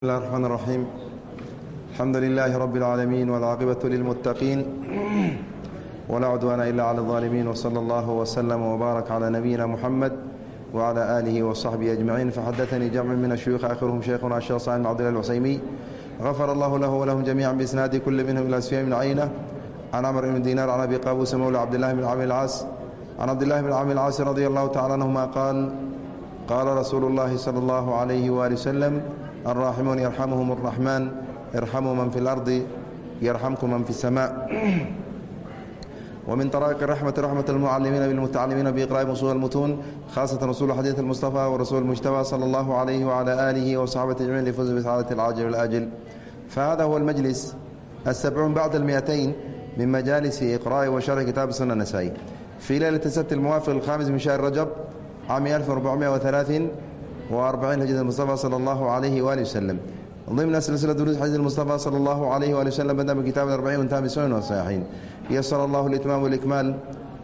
بسم الله الرحمن الرحيم الحمد لله رب العالمين والعاقبة للمتقين ولا عدوان إلا على الظالمين وصلى الله وسلم وبارك على نبينا محمد وعلى آله وصحبه أجمعين فحدثني جمع من الشيوخ آخرهم شيخنا الشيخ صالح بن عبد الله العسيمي غفر الله له ولهم جميعا بإسناد كل منهم إلى سفيان بن عينة عن عمرو بن دينار عن أبي قابوس مولى عبد الله بن عامر العاص عن عبد الله بن عامر العاص رضي الله تعالى عنهما قال قال رسول الله صلى الله عليه وآله وسلم الراحمون يرحمهم الرحمن ارحموا من في الأرض يرحمكم من في السماء ومن طرائق الرحمة رحمة المعلمين بالمتعلمين بإقراء أصول المتون خاصة رسول حديث المصطفى ورسول المجتبى صلى الله عليه وعلى آله وصحبه أجمعين لفوز بسعادة العاجل والآجل فهذا هو المجلس السبعون بعد المئتين من مجالس إقراء وشرح كتاب سنة النسائي في ليلة السبت الموافق الخامس من شهر رجب عام 1430 وarbaciin hijra mustafa sala allahu calayhi waali waslem dimna silsiladu xadiid mustafa sala allahu calayhi waali waslem madama kitab arbaciin wantaha bisunan wasaxiixin yasara allahu litmaam walikmaal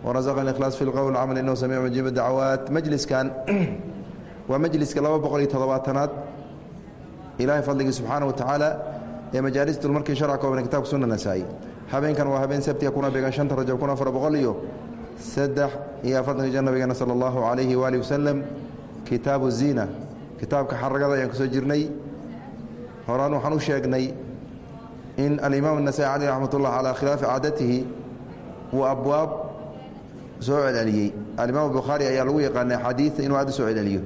warasaqan ikhlaas fi lqowl camal inahu samiic mujiib dacawaat majliskan waa majliska laba boqol iyo todobaatanaad ilaahay fadligii subxaana wa tacaala ee majaalis dulmarkii sharca kooban kitabka sunna nasaa-i habeenkan waa habeen sabtiga kuna beegan shanta rajab kun afar boqol iyo saddex iyo afartanka jir nabigeena sala allahu calayhi waali wasalem kitaabu ziina. Kitaabka xaragada ayaan ku soo jirnay. Horaan waxaan u sheegnay in alimaam anasaa'i caleyh raxmat ullah calaa khilaafi caadatihi uu abwaab soo celceliyey. Alimaam bukhaari ayaa lagu yaqaana axaadiida inuu aad u soo celceliyo.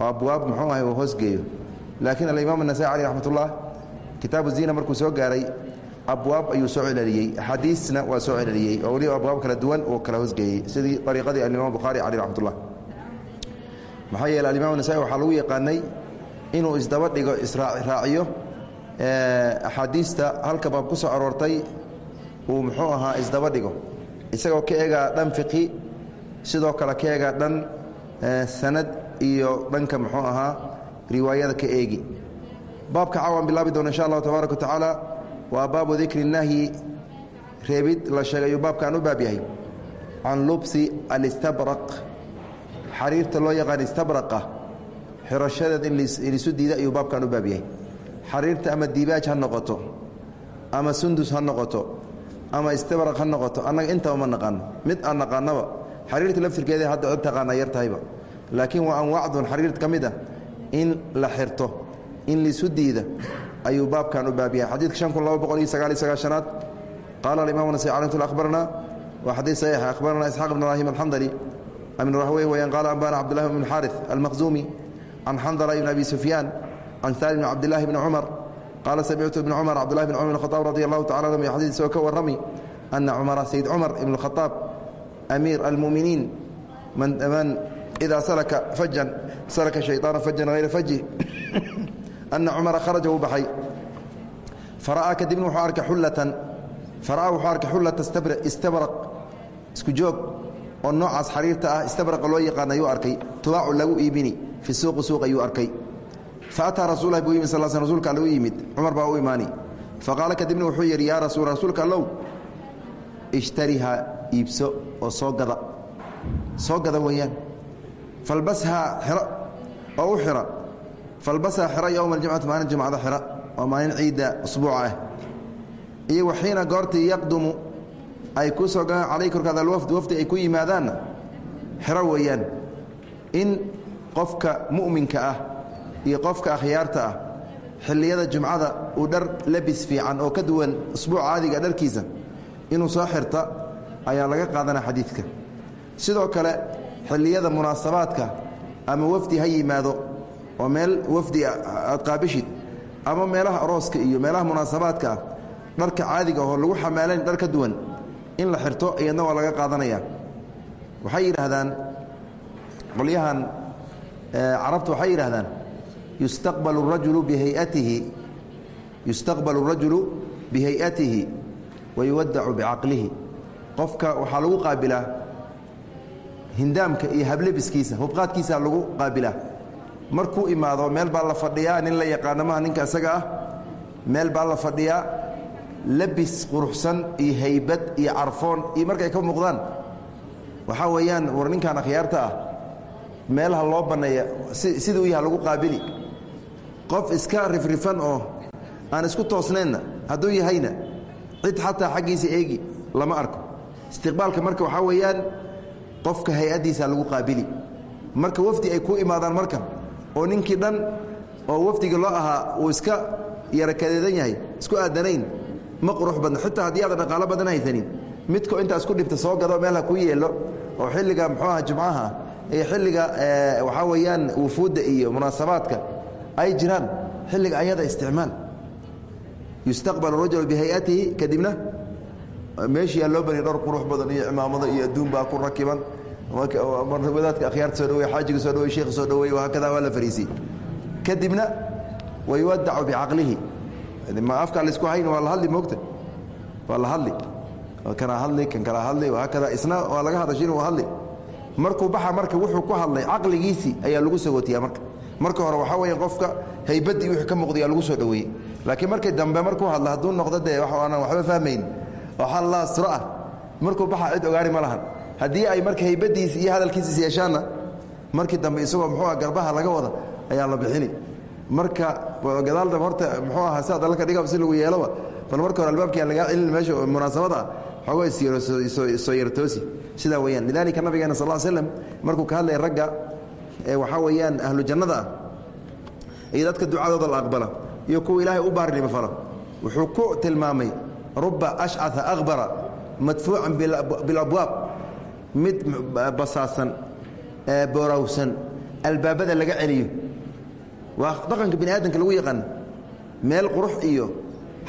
Oo abwaab muxuu ahay uu hoosgeeyo laakiin alimaam anasaa'i caleyh raxmat ullah kitaabu ziina markuu soo gaaray abwaab ayuu soo celceliyey. Axaadiisna waa soo celceliyey. Oo weliba abwaab kala duwan oo kala hoosgeeyey sidii ariiqadii alimaam bukhaari caleyh raxmat maxaa yeele alimaam nasaai waxaa lagu yaqaanay inuu isdaba dhigo israaciyo axaadiista halka baab ku soo aroortay uu muxuu ahaa isdaba dhigo isagoo ka eegaa dhan fiqhi sidoo kale ka eegaa dhan sanad iyo dhanka muxuu ahaa riwaayada ka eegi. Baabka cawaan bilaabi doona insha allahu tabaaraka wa waa baabu dikri nahyi reebid la sheegay ayuu baabkan u baab yahay. Can lubsi alistabraq xariirta loo yaqaan istabraqa xirashadeed in lisu diida ayuu baabkan u baab xariirta ama diibaaj ha noqoto ama sundus ha noqoto ama istabraq ha noqoto annaga intaba ma naqaano mid aan naqaanaba xariirta laftirkeeda hadda cid taqaana yar laakiin waa anwaacdun xariirt ka mid ah in la xirto in lisu diida ayuu baabkan u baab xadiidka shan kun laba boqol iyo sagaal iyo sagaashanaad qaala alimam nasai calamt akhbarna waa xadiid saxiixa akhbarana isxaaq ibn ibrahim alxandali rahwey weyaan qaala ambana cabdullahi bn xaarث almaqzumi can xandala ibn abi sufyaan can salim bn cabdillahi bni cumar qaala samictu ibn cumar cabdullahi bn cumar bn khaaab radi allahu tacala anhu xadiid isagoo ka ana cumara sayd cumar ibn khaaab amiir almuminiin man idaa salaka fajan salaka shayطaana fajan hayra faji ana cumara kharaja wuu baxay fara'aa kadibna wuxuu arkay xullata istabraq isku oo noocaas xariirta ah istabraqa loo yaqaan ayuu arkay. Tubaacu lagu iibini fi suuqi suuq ayuu arkay. Fa ataa rasuulahi buu yimid sal sl rsulka alle u yimid. Cumar baa u imaani. Faqaala kadibna wuxuu yidhi yaa rasuul rasuulka allow ishtariha iibso oo soo gada. Soo gada weeyaan. Falbashaa xiro oo u xira. Falbashaa xira yowma aljimcati maalin jimcada xira oo maalin ciidda usbuuca ah. Iyo waxiina goortii yaqdumu ay ku soo galaan calay korkaada alwafd wafdi ay ku yimaadaanna xiro weeyaan. In qofka mu'minka ah iyo qofka akhyaarta ah xilliyada jumcada uu dhar labis fiican oo ka duwan usbuuc caadiga dharkiisa inuu soo xirta ayaa laga qaadanaa xadiidka. Sidoo kale xilliyada munaasabaadka ama wafdi ha yimaado oo meel wafdi aad qaabishid ama meelaha arooska iyo meelaha munaasabaadka ah dharka caadiga oo lagu xamaalayn dhar ka duwan in la xirto iyadna waa laga qaadanaya. Waxay yidhaahdaan qolyahan carabta waxay yidhahdaan yustaqbalu rajulu bihayatihi yustaqbalu rajulu bihayatihi wayuwadacu bicaqlihi qofka waxaa lagu qaabilaa hindaamka iyo hablebiskiisa hubqaadkiisa lagu qaabilaa markuu imaado meel baa la fadhiyaa nin la yaqaano maha ninka isaga ah meel baa la fadhiyaa labis quruxsan iyo haybad iyo carfoon iyo markay ka muuqdaan. Waxaa weeyaan war ninkan akhyaarta ah meelaha loo banneeya si siduu yaha lagu qaabili. Qof iska rifrifan oo aan isku toosnaynna hadduu yahayna cid xataa xaggiisa eegi lama arko. Istiqbaalka marka waxaa weeyaan qofka hay'addiisa lagu qaabili. Marka wafdi ay ku imaadaan marka oo ninkii dhan oo wafdiga loo ahaa uu iska yarakadeedan yahay isku aadanayn ma qurux badno xitaa haddii aadan dhaqaalo badan haysanin midko intaa isku dhibta soo gado meel ha ku yeelo oo xilliga muxuu aha jumcaha iyo xilliga waxaa weeyaan wufuudda iyo munaasabaadka ay jiraan xilliga ayada isticmaal. Yustaqbal rajul bihayatihi kadibna meeshiyaa loo baniya dhowr qurux badan iyo cimaamado iyo adduun baa ku rakiban. Wadaadka akhyaarta soo dhawey xaajiga soo dhawey sheekha soo dhawey hakada waa la fariisiyey kadibna wayuwadacu bicaqlihi ma afkaa la isku hayn waa la hadli moogta. Waa la hadli. Kanaa hadli kan kalaa hadli haakada isna waa laga hadashin waa hadli. Markuu baxa marka wuxuu ku hadlay caqligiisii ayaa lagu sagootiyaa marka. Marka hore waxaa weya qofka haybaddii wixii ka muuqdayaa lagu soo dhoweeyey. Laakiin markii dambe markuu hadla hadduu noqdo dee aanan waxba fahmayn oo xalla siro ah markuu baxa cid ogaani ma lahan. Haddii ay marka haybadiisi iyo hadalkiisiis yeeshaanna markii dambe isagoo muxuu ah garbaha laga wada ayaa la bixini marka gadaalda horta muxuu ahaa siaad alka dhiga si lagu yeeloba. Bal marka hore albaabkiiaan lagaa celin meesha munaasabada xoogo soo yartoosi. Sidaa weyaan lidalika nabigeena sal slm markuu ka hadlaya ragga waxaa weeyaan ahlu jannada ah iyo dadka ducadooda la aqbala iyo kuwa ilaahay u baarnimo falo wuxuu ku tilmaamay ruba ashcaa akbara madfuucan bilabwaab mid basaasan boorowsan albaabada laga celiyo waa dhaqanka bini aadamka lagu yaqaan meel qurux iyo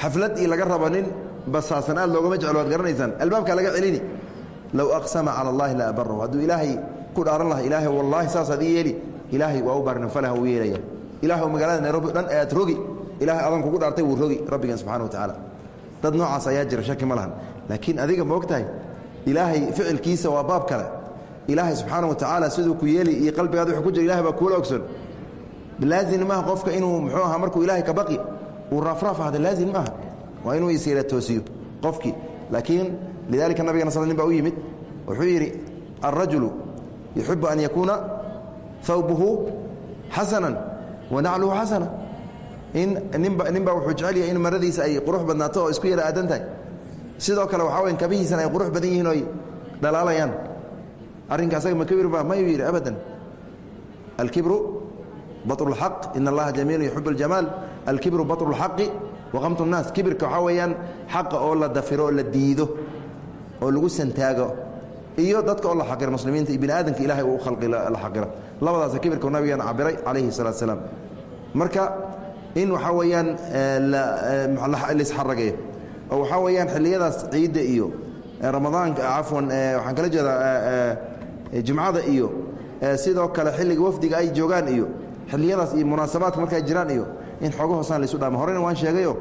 xaflad iyo laga rabo basaasan aad loogama jeclo waad garanaysaan. Albaabkaa laga celini low aqsama cala allahi la abarahu hadduu ilaahay ku dhaaran laha ilaahay wallaahi saasaad ii yeeli ilaahay waa u baarnin falaha uu yeelaya ilahay magaalada nairobi dhan aad rogi ilahay adan kugu dhaartay wuu rogi rabbigan subxana wa tacaala. Dad noocaas ayaa jira shaki ma lahan. Laakiin adiga ma og ilaahay ficilkiisa waa baab kale. Ilaahay subxaana wa tacaala siduu ku yeeli iyo qalbigaada wuxuu ku jira ilahay baa kuula ogson laazim maaha qofka inuu muxuu ahaa markuu ilaahay ka baqi uu raafraaf ahda laazim maaha. Waa inuu isyara toosiyo qofkii. Laakiin lidalika nabigana sal nin baa u yimid wuxuu yidhi alrajulu yuxibu an yakuuna hawbuhu xasanan wa nacluhu xasana in ninba nin baa wuxuu jecel yahay in maradiisa ay qurux badnaato oo isku yara aadan tahay. Sidoo kale waxaa weya kabihiisana ay qurux badan yihiin oo ay dhalaalayaan. Arrinka asaga ma kibir ba mayuu yidhi abadan alkibru baطru اlxaq in allaha jamiilu yuxib اljamaal alkibru baطru اlxaqi waqamtu الnaas kibirka waxaa weeyaan xaqa oo la dafiro oo la diido oo lagu santaago iyo dadka oo la xaqiro muslimiinta iyo bini aadamka ilahay uu khalqi la xaqiro labadaasa kibirka nabigeena cabiray calayhi الsalatu salaam marka in waxaa weeyaan laisxarageeyo oo waxaa weeyaan xilliyadaas ciidda iyo ramadaanka cafwan waxaan kala jeedaa jumcada iyo sidoo kale xilliga wafdiga ay joogaan iyo xilliyadaas iyo munaasabaadka markay jiraan iyo in xooga hoosaan laisu dhaama horena waan sheegayo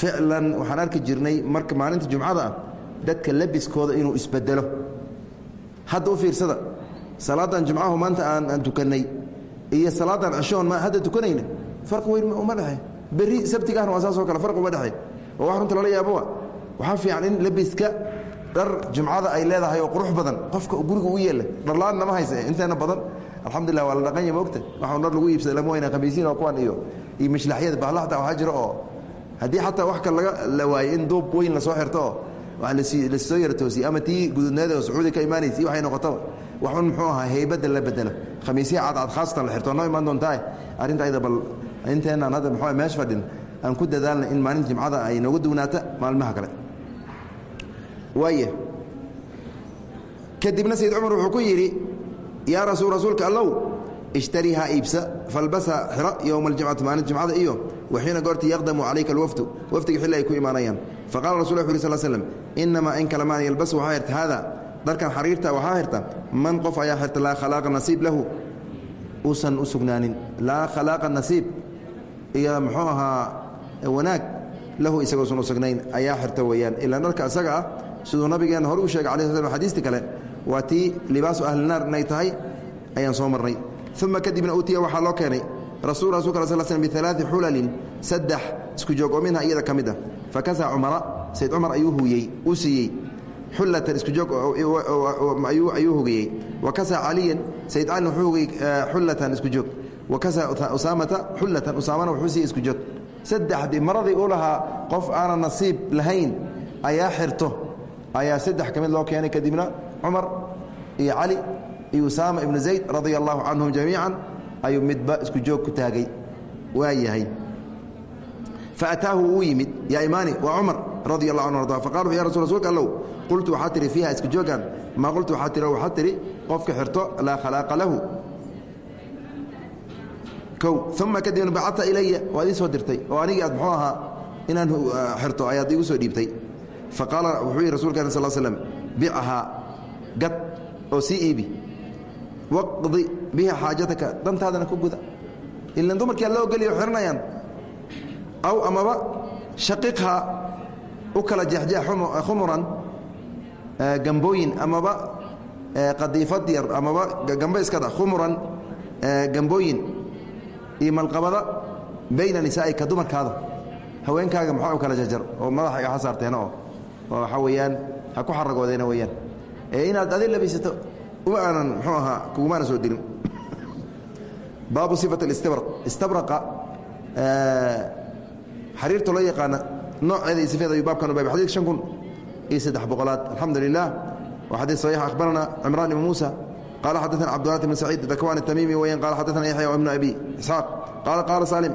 ficlan waxaan arki jirnay marka maalinta jumcada ah dadka labiskooda inuu isbedelo. Hadda u fiirsada salaadan jumcahu maanta aan tukannay iyo salaadan cishoon hadda tukanayna? Farqi weyn uma dhexe berri sabtigaahna waa saasoo kale farqi uma dhexe oo wax runta lala yaaboa waxaa fiican in labiska dhar jumcada ay leedahay oo qurux badan. Qofka guriga u yeela dharlaan nama haysa inteena badan alxamdulilah waa la dhaqanya moogta waxaan dhar lagu iibsada lama wayna khamiisiin oo kuwan iyo iyo mishlaxyada bahla xataa waxaa jira oo haddii xataa wax kale laga la waayey in duub weyn la soo xirto oo la soo yara toosiyey ama tii gududneeda oo sacuudi ka imaanaysa iyo waxay noqotaba. Waxun muxuu ahaa heybadda la bedelo khamiisya cadcad khaasatan la xirto noo imaan doontaa arrinta ayada bal inteenaan hadda muxuu meesh fadhin aan ku dadaalna in maalinta jimcada ay nooga duwnaata maalmaha kale. Waaya kadibna sayd cumar wuxuu ku yidhi yaa rasul rasuulka allow ishtarihaa iibsa falbasa xira yowma aljimcati maalinta jimcada iyo waxiina goortii yaqdamu calayka alwafdu wafdiga xilli ay ku imaanayaan. Faqala rasul ll uri sl slm inamaa in kale maan yalbasu waxaa xirta haada dharkan xariirta waxaa xirta man qof ayaa xirta laa khalaaqa nasiib lahu. Uusan u sugnaanin laa khalaaqa nasiib iyo muxuu ahaa wanaag lahu isagoosan u sugnayn ayaa xirta weeyaan. Ilaa dharka isaga ah siduu nabigeenna hore u waa tii libaasu ahlinaar inay tahay ayaan soo marnay. Uma kadibna utiya waxaa loo keenay rasul rasulka al sl slm bialaai xulalin saddex isku joog oo minha iyada ka mid ah. Cumara sayd cumar ayuu huyey uu siiyey. Isku joog ayuu hugiyey. Wa kasaa caliyan sayd calin wuxuu hugiyey xullatan isku joog. Wakasa usaamata xullatan usaamana wuxuu siiyey isku joog. Saddexdii maradii u lahaa qof aanan nasiib lahayn ayaa xirto ayaa saddex ka loo keenay kadibna cumar iyo cali iyo usaama ibnu zayd radia allahu canhum jamiican ayuu midba isku joog ku taagay. Waa yahay. Faataahu uu yimid yaa imaani waa cumar radi allah anhu arda faqala ya rasul rsulka allow qultu waxaa tihi fiiha isku joogan maa qultu waxaa tihi waxaa tihi qofka xirto laa khalaaqa lahu. O uma kadibna bacata ilaya waad ii soo dirtay. Oo anigii aad muxuu ahaa inaan xirto ayaad igu soo dhiibtay. Faqaala wuxuu yihi rasulka sal slm bichahaa gad oo sii iibi. Waqdi biha xaajataka dantaadana ku guda. Ilan dumarkii ad la ogoliyo xiranayaan aw amaba shaqiqha u kala jeexjeex khumuran gambooyin amaba qadiifad yar amaba gambo iskada khumuran gambooyin iyo malqabada bayna nisaa'ika dumarkaada. Haweenkaaga maxaa u kala jarjar oo madaxa iga xasaarteena oo oo waxaa weeyaan ha ku xaragoodeena weeyaan. ee inaad adi labaysato uma aanan muxuu ahaa kugumaana soo dirin baabu sifat اlistibraq istabraqa xariirta loo yaqaana nooceeda iyo sifeeda ayuu baabkan u baabay xadidka shan kun iyo saddex boqolaad alxamdu lilah wa xadiid saxiix akhbarana cimraan ibn muusa qala xadaثna cabdulati bn saciid dakwan الtamimi weyan qala xadaثna yaxya ibn abi isxaaq qala qaala salim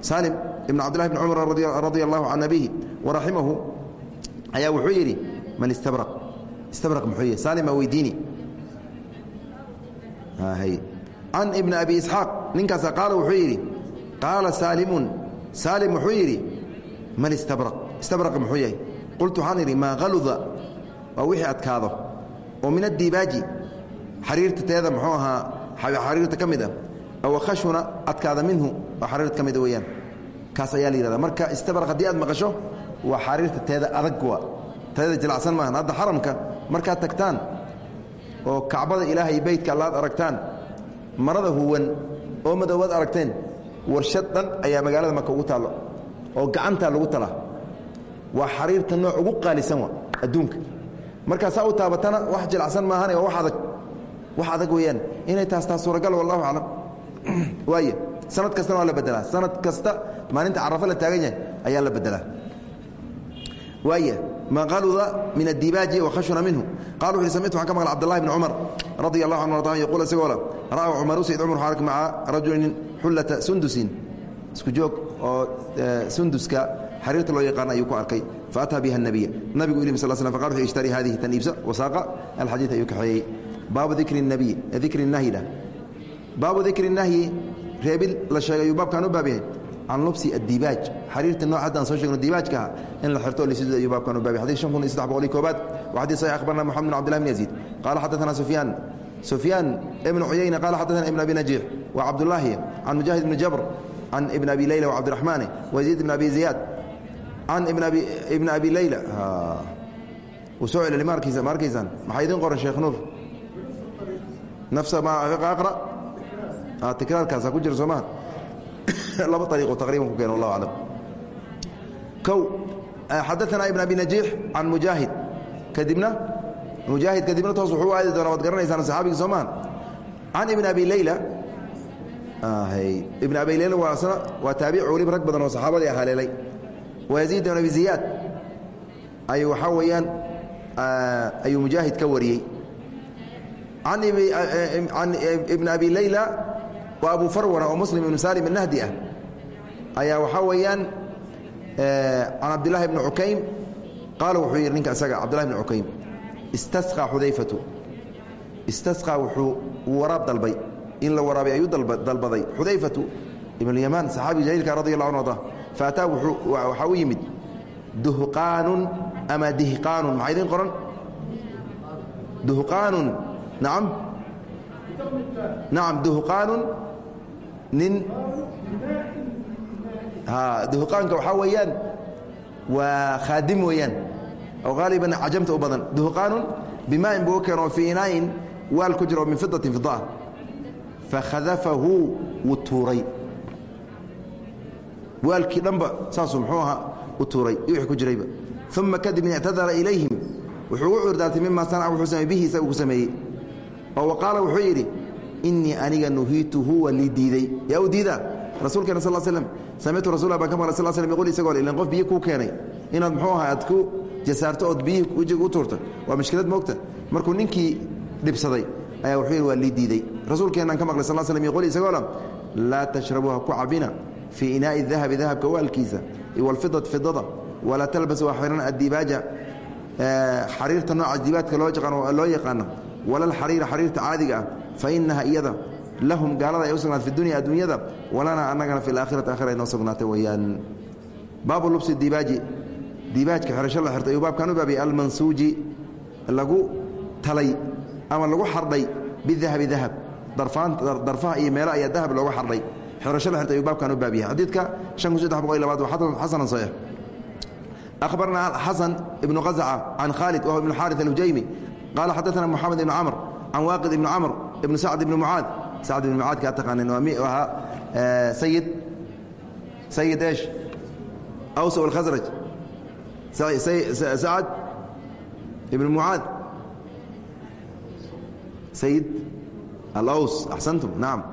salim ibn cabdillahi bn cumar radia allahu can abihi waraximahu ayaa wuxuu yidhi man istabraq weydiini can ibn abi isxaaq ninkaasa qaala wuxuu yidhi qaala saalimun saalim wuxuu yidhi man istabraq istabraq muxuu yahay qultu waxaan idhi maa haluda waa wixii adkaado oo min addibaaji xariirta teeda muxuu ahaa xariirta ka mid ah aw khashuna adkaada minhu oo xariirta ka mida weeyaan kaas ayaa la yihahda marka istabraq haddii aad maqasho waa xariirta teeda adag waa teeda jilacsan maahan hadda xaramka markaad tagtaan oo kacbada ilaahay beytka allaad aragtaan marada huwan oo madoobaad aragteen warshad dhan ayaa magaalada marka ugu taallo oo gacantaa lagu talaa waa xariirta nooc ugu qaalisan wa adduunka. Markaasaa u taabatana wax jilacsan maahane waa adag wax adag weeyaan. Inay taas taas suuragal wallahu aclam. Waaya sanad kastana waa la bedelaa sanad kasta maalinta carafo la taagan yahay ayaa la bedelaa waaya ma qaluda min adibaaji wakhashuna minhu. Qala wuxu samictu waxan ka maqla cbdullahi bni cumar radia allahu canhu arda yaquul isagoo le ra'aa cumaru sayd cumar xaarak maca rajulin xullata sundusin. Isku joog oo sunduska xariirta loo yaqaan ayuu ku arkay. Faataa biha nabiya nabigu yimi sal faqal wuxuu ishtari hadihi tan iibsa wasaaqa alxadiid ayuu kaxeeyey. Baabu dikri nabiy dikri nahyida baabu dikri nahyi reebil la sheegay ayuu baabkan u baab yahay can lubsi addibaaj. Xariirta nooc haddaan soo sheegno dibaajkaha in la xirto lisud ayuu baabkan u baabay xadid shan kun iyo saddex boqol iyo koobaad wa xadid saxiix akhbarna moxamed bin abdillah bin yaziid. Qaala xadaثana sufyaan. Sufyaan ibnu cuyayna qaala xadaثana ibn abi najiix wa cabdullaahi can mujaahid ibni jabr can ibn abi leyla wacabdiraxmaani waziid ibn abi ziyaad. Can ibn abi ibn abi leyla uu soo celeli ma arkaysa ma arkaysaan? Maxaa idin qoran sheekh nuur? Nafsa ma aqra? Tikraarkaasa ku jira soo maha laba ariiqo taqriban ku keeno wallahu aclam. Kow xadaثana ibn abi najiix can mujaahid. Kadibna mujaahid kadibna toos wuxuu aadi doonaa waad garanaysaan saxaabigii soo maha can ibn abi leyla ibn abi leyla waa asna waa taabici weliba rag badan oo saxaabadii haleelay. Wayaziid ibn abi ziyaad. Ayuu waxaa weeyaan ayuu mujaahid ka wariyey. Can ibn abi leyla waa abu farwana oo muslim ibnu salim anahdi ah. Ayaa waxaa weeyaan eh, can cabdilahi bni cukaym qaala wuxuu yidhi ninka isaga cabdillahi bni cukaym istasqaa xudayfatu. Istasqaa wuxuu wuu waraab dalbay. In la waraabay ayuu dalbaday. Xudayfatu ibnulyamaan saxaabi jaliilka radi allahu anu arda fa ataa waxaa u yimid duhqaanun ama dihqaanun. Maxaa idiin qoran? Duhqaanun. Nacam nacam duhqaanun nin duhqaanka waxaa weeyaan waa khaadim weeyaan oo haaliban cajamta u badan. Duhqaanun bimaain buu keeno fii inaayin waal ku min fidatin fidaah fakhadafahu wuu tuuray. Waalkii dhanba saasuu muxuu ahaa u tuuray ku jirayba. Uma kadibna ictadara ilayhim wuxuu u curdaartay mima sanaca wuxuu bihi isaga ku sameeyey. Oo wa wuxuu yidhi inii aniga nuhiituhu waa lii diiday yaa u diida rasuulkeena sal slm samictu rasul baan ka maqlay sal slm yqul isagoo ilan qof biyo kuu keenay. Inaad muxuu aha aad ku jasaarto ood biyihii u tuurto. Waa mashkilad moogta. Markuu ninkii dhibsaday ayaa wuxuu yidhi waa lii diiday rasuulkeenaan ka maqlay sal slm yqul isagoo lam laa tashrabuu ha ku cabina fii inaa'i dahabi dahabka waalkiisa iwalfidati fidada walaa talbasu xirana addibaaja. Xariirta noocaas dibaadka loo yaqaano walal xariira xariirta caadiga ah fa inaha iyada lahum gaalada ay u sugnaatay fi dunya adduunyada walanaa annagana fi alaakhirati aakhira inoo sugnaatay weeyaan baabu lubsi dibaaji dibaajka xirasho la xirtay ayuu baabkan u baabiyay almansuuji lagu talay ama lagu xardhay bidahabi dahab darfaha iyo meelo ayaa dahab loogu xardhay xirasho la xirtay ayuu baabkan u baabiyay xadiidka shan kun saddex boqol iyo labaad waa xasanan saxiix أخبرنا حسن بن غزعة عن خالد وهو بن الحارث الهجيمي قال حدثنا محمد بن عمر عن واقد بن عمر ibn sacd ibn mucaad sacd ibn mucaad kaa taqaaneen waa mi ahaa eh, sayid sayid eesh awsaw alkhasraj sacad ibn mucaad sayid alaws axsantum nacam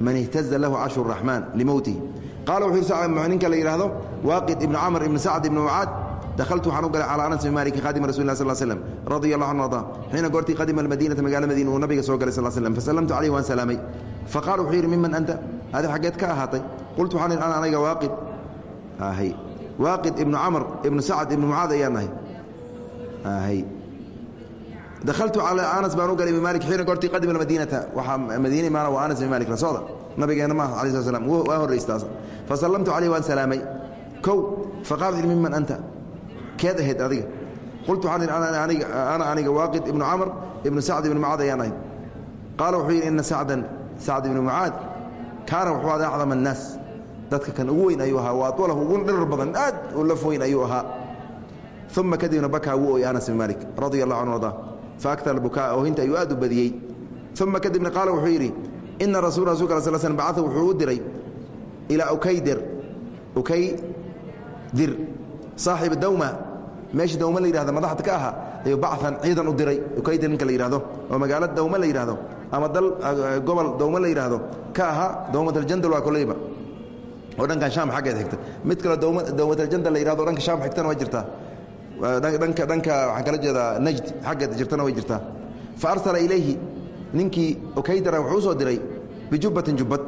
man ihtaza lahu carshu الraxmaan limowtihi qaala wuxuu ninka la yidhaahdo? Waaqid ibn camr ibn sacd ibn mucaad dahaltu waxaan u galay calى anas bn malik khadima rasul lah sl slm radia allah anu arda xiina goortii qadima almadinata magala madiina uu nabiga soo galay sal slm fasallamtu calayh waan salaamay faqala wuxuu yidhi miman anta adi xaggeed ka ahaatay qultu waxaan idhi ana aniga waaqid hy waaqid ibnu camr ibnu sacd ibnu mucaad ayaan nahay hy dahaltu calى anas baan u galay ibn malik xiina goortii qadima almadinata waxaa madiina imaana waa anas ibn malik la socda nabigeena maaha ala sl slam waa horraystaas fasallamtu calayh waan salaamay kow faqala wuxu miman anta keed ahayd adiga. Qultu waxaan idhi ana aniga waaqid ibnu camr ibnu sacd ibnu mucaad ayaan ahayd qaala wuxuu yidhi ina sacdan sacd ibnu mucaad kaana wuxuu ada acdam annaas. Dadka kan ugu weyn ayuu ahaa waa adwalahu ugu dhirar badan aad u laf weyn ayuu ahaa. Uma kadibna bakaa wuu oy anas ibn malik radia allahu canhu arda faaktar bukaa oohinta ayuu aad u badiyey. Kadibna qaala wuxuu yidhi ina rasul rasulka sl sl bacaa wuxuu u diray ilaa ukaydir ukaydir saaxiba dawma. Meesha dawma la yihahdo madaxda ka ahaa ayuu bacan ciidan u diray. Ukaydir ninka la yidhahdo oo magaalo dawma la yidhahdo ama dal gobol dawma la yidhaahdo ka ahaa dawmataljandal waa koleyba oo dhankan shaam xaggeed xigta. Mid kale dawmataljandal la yihahdo o dhanka shaam xigtana way jirtaa. Dhanka dhanka waxaan kala jeedaa najd xaggeed jirtana way jirtaa. Fa arsala ilayhi ninkii ukaydara wuxuu u soo diray bijubbatin jubbad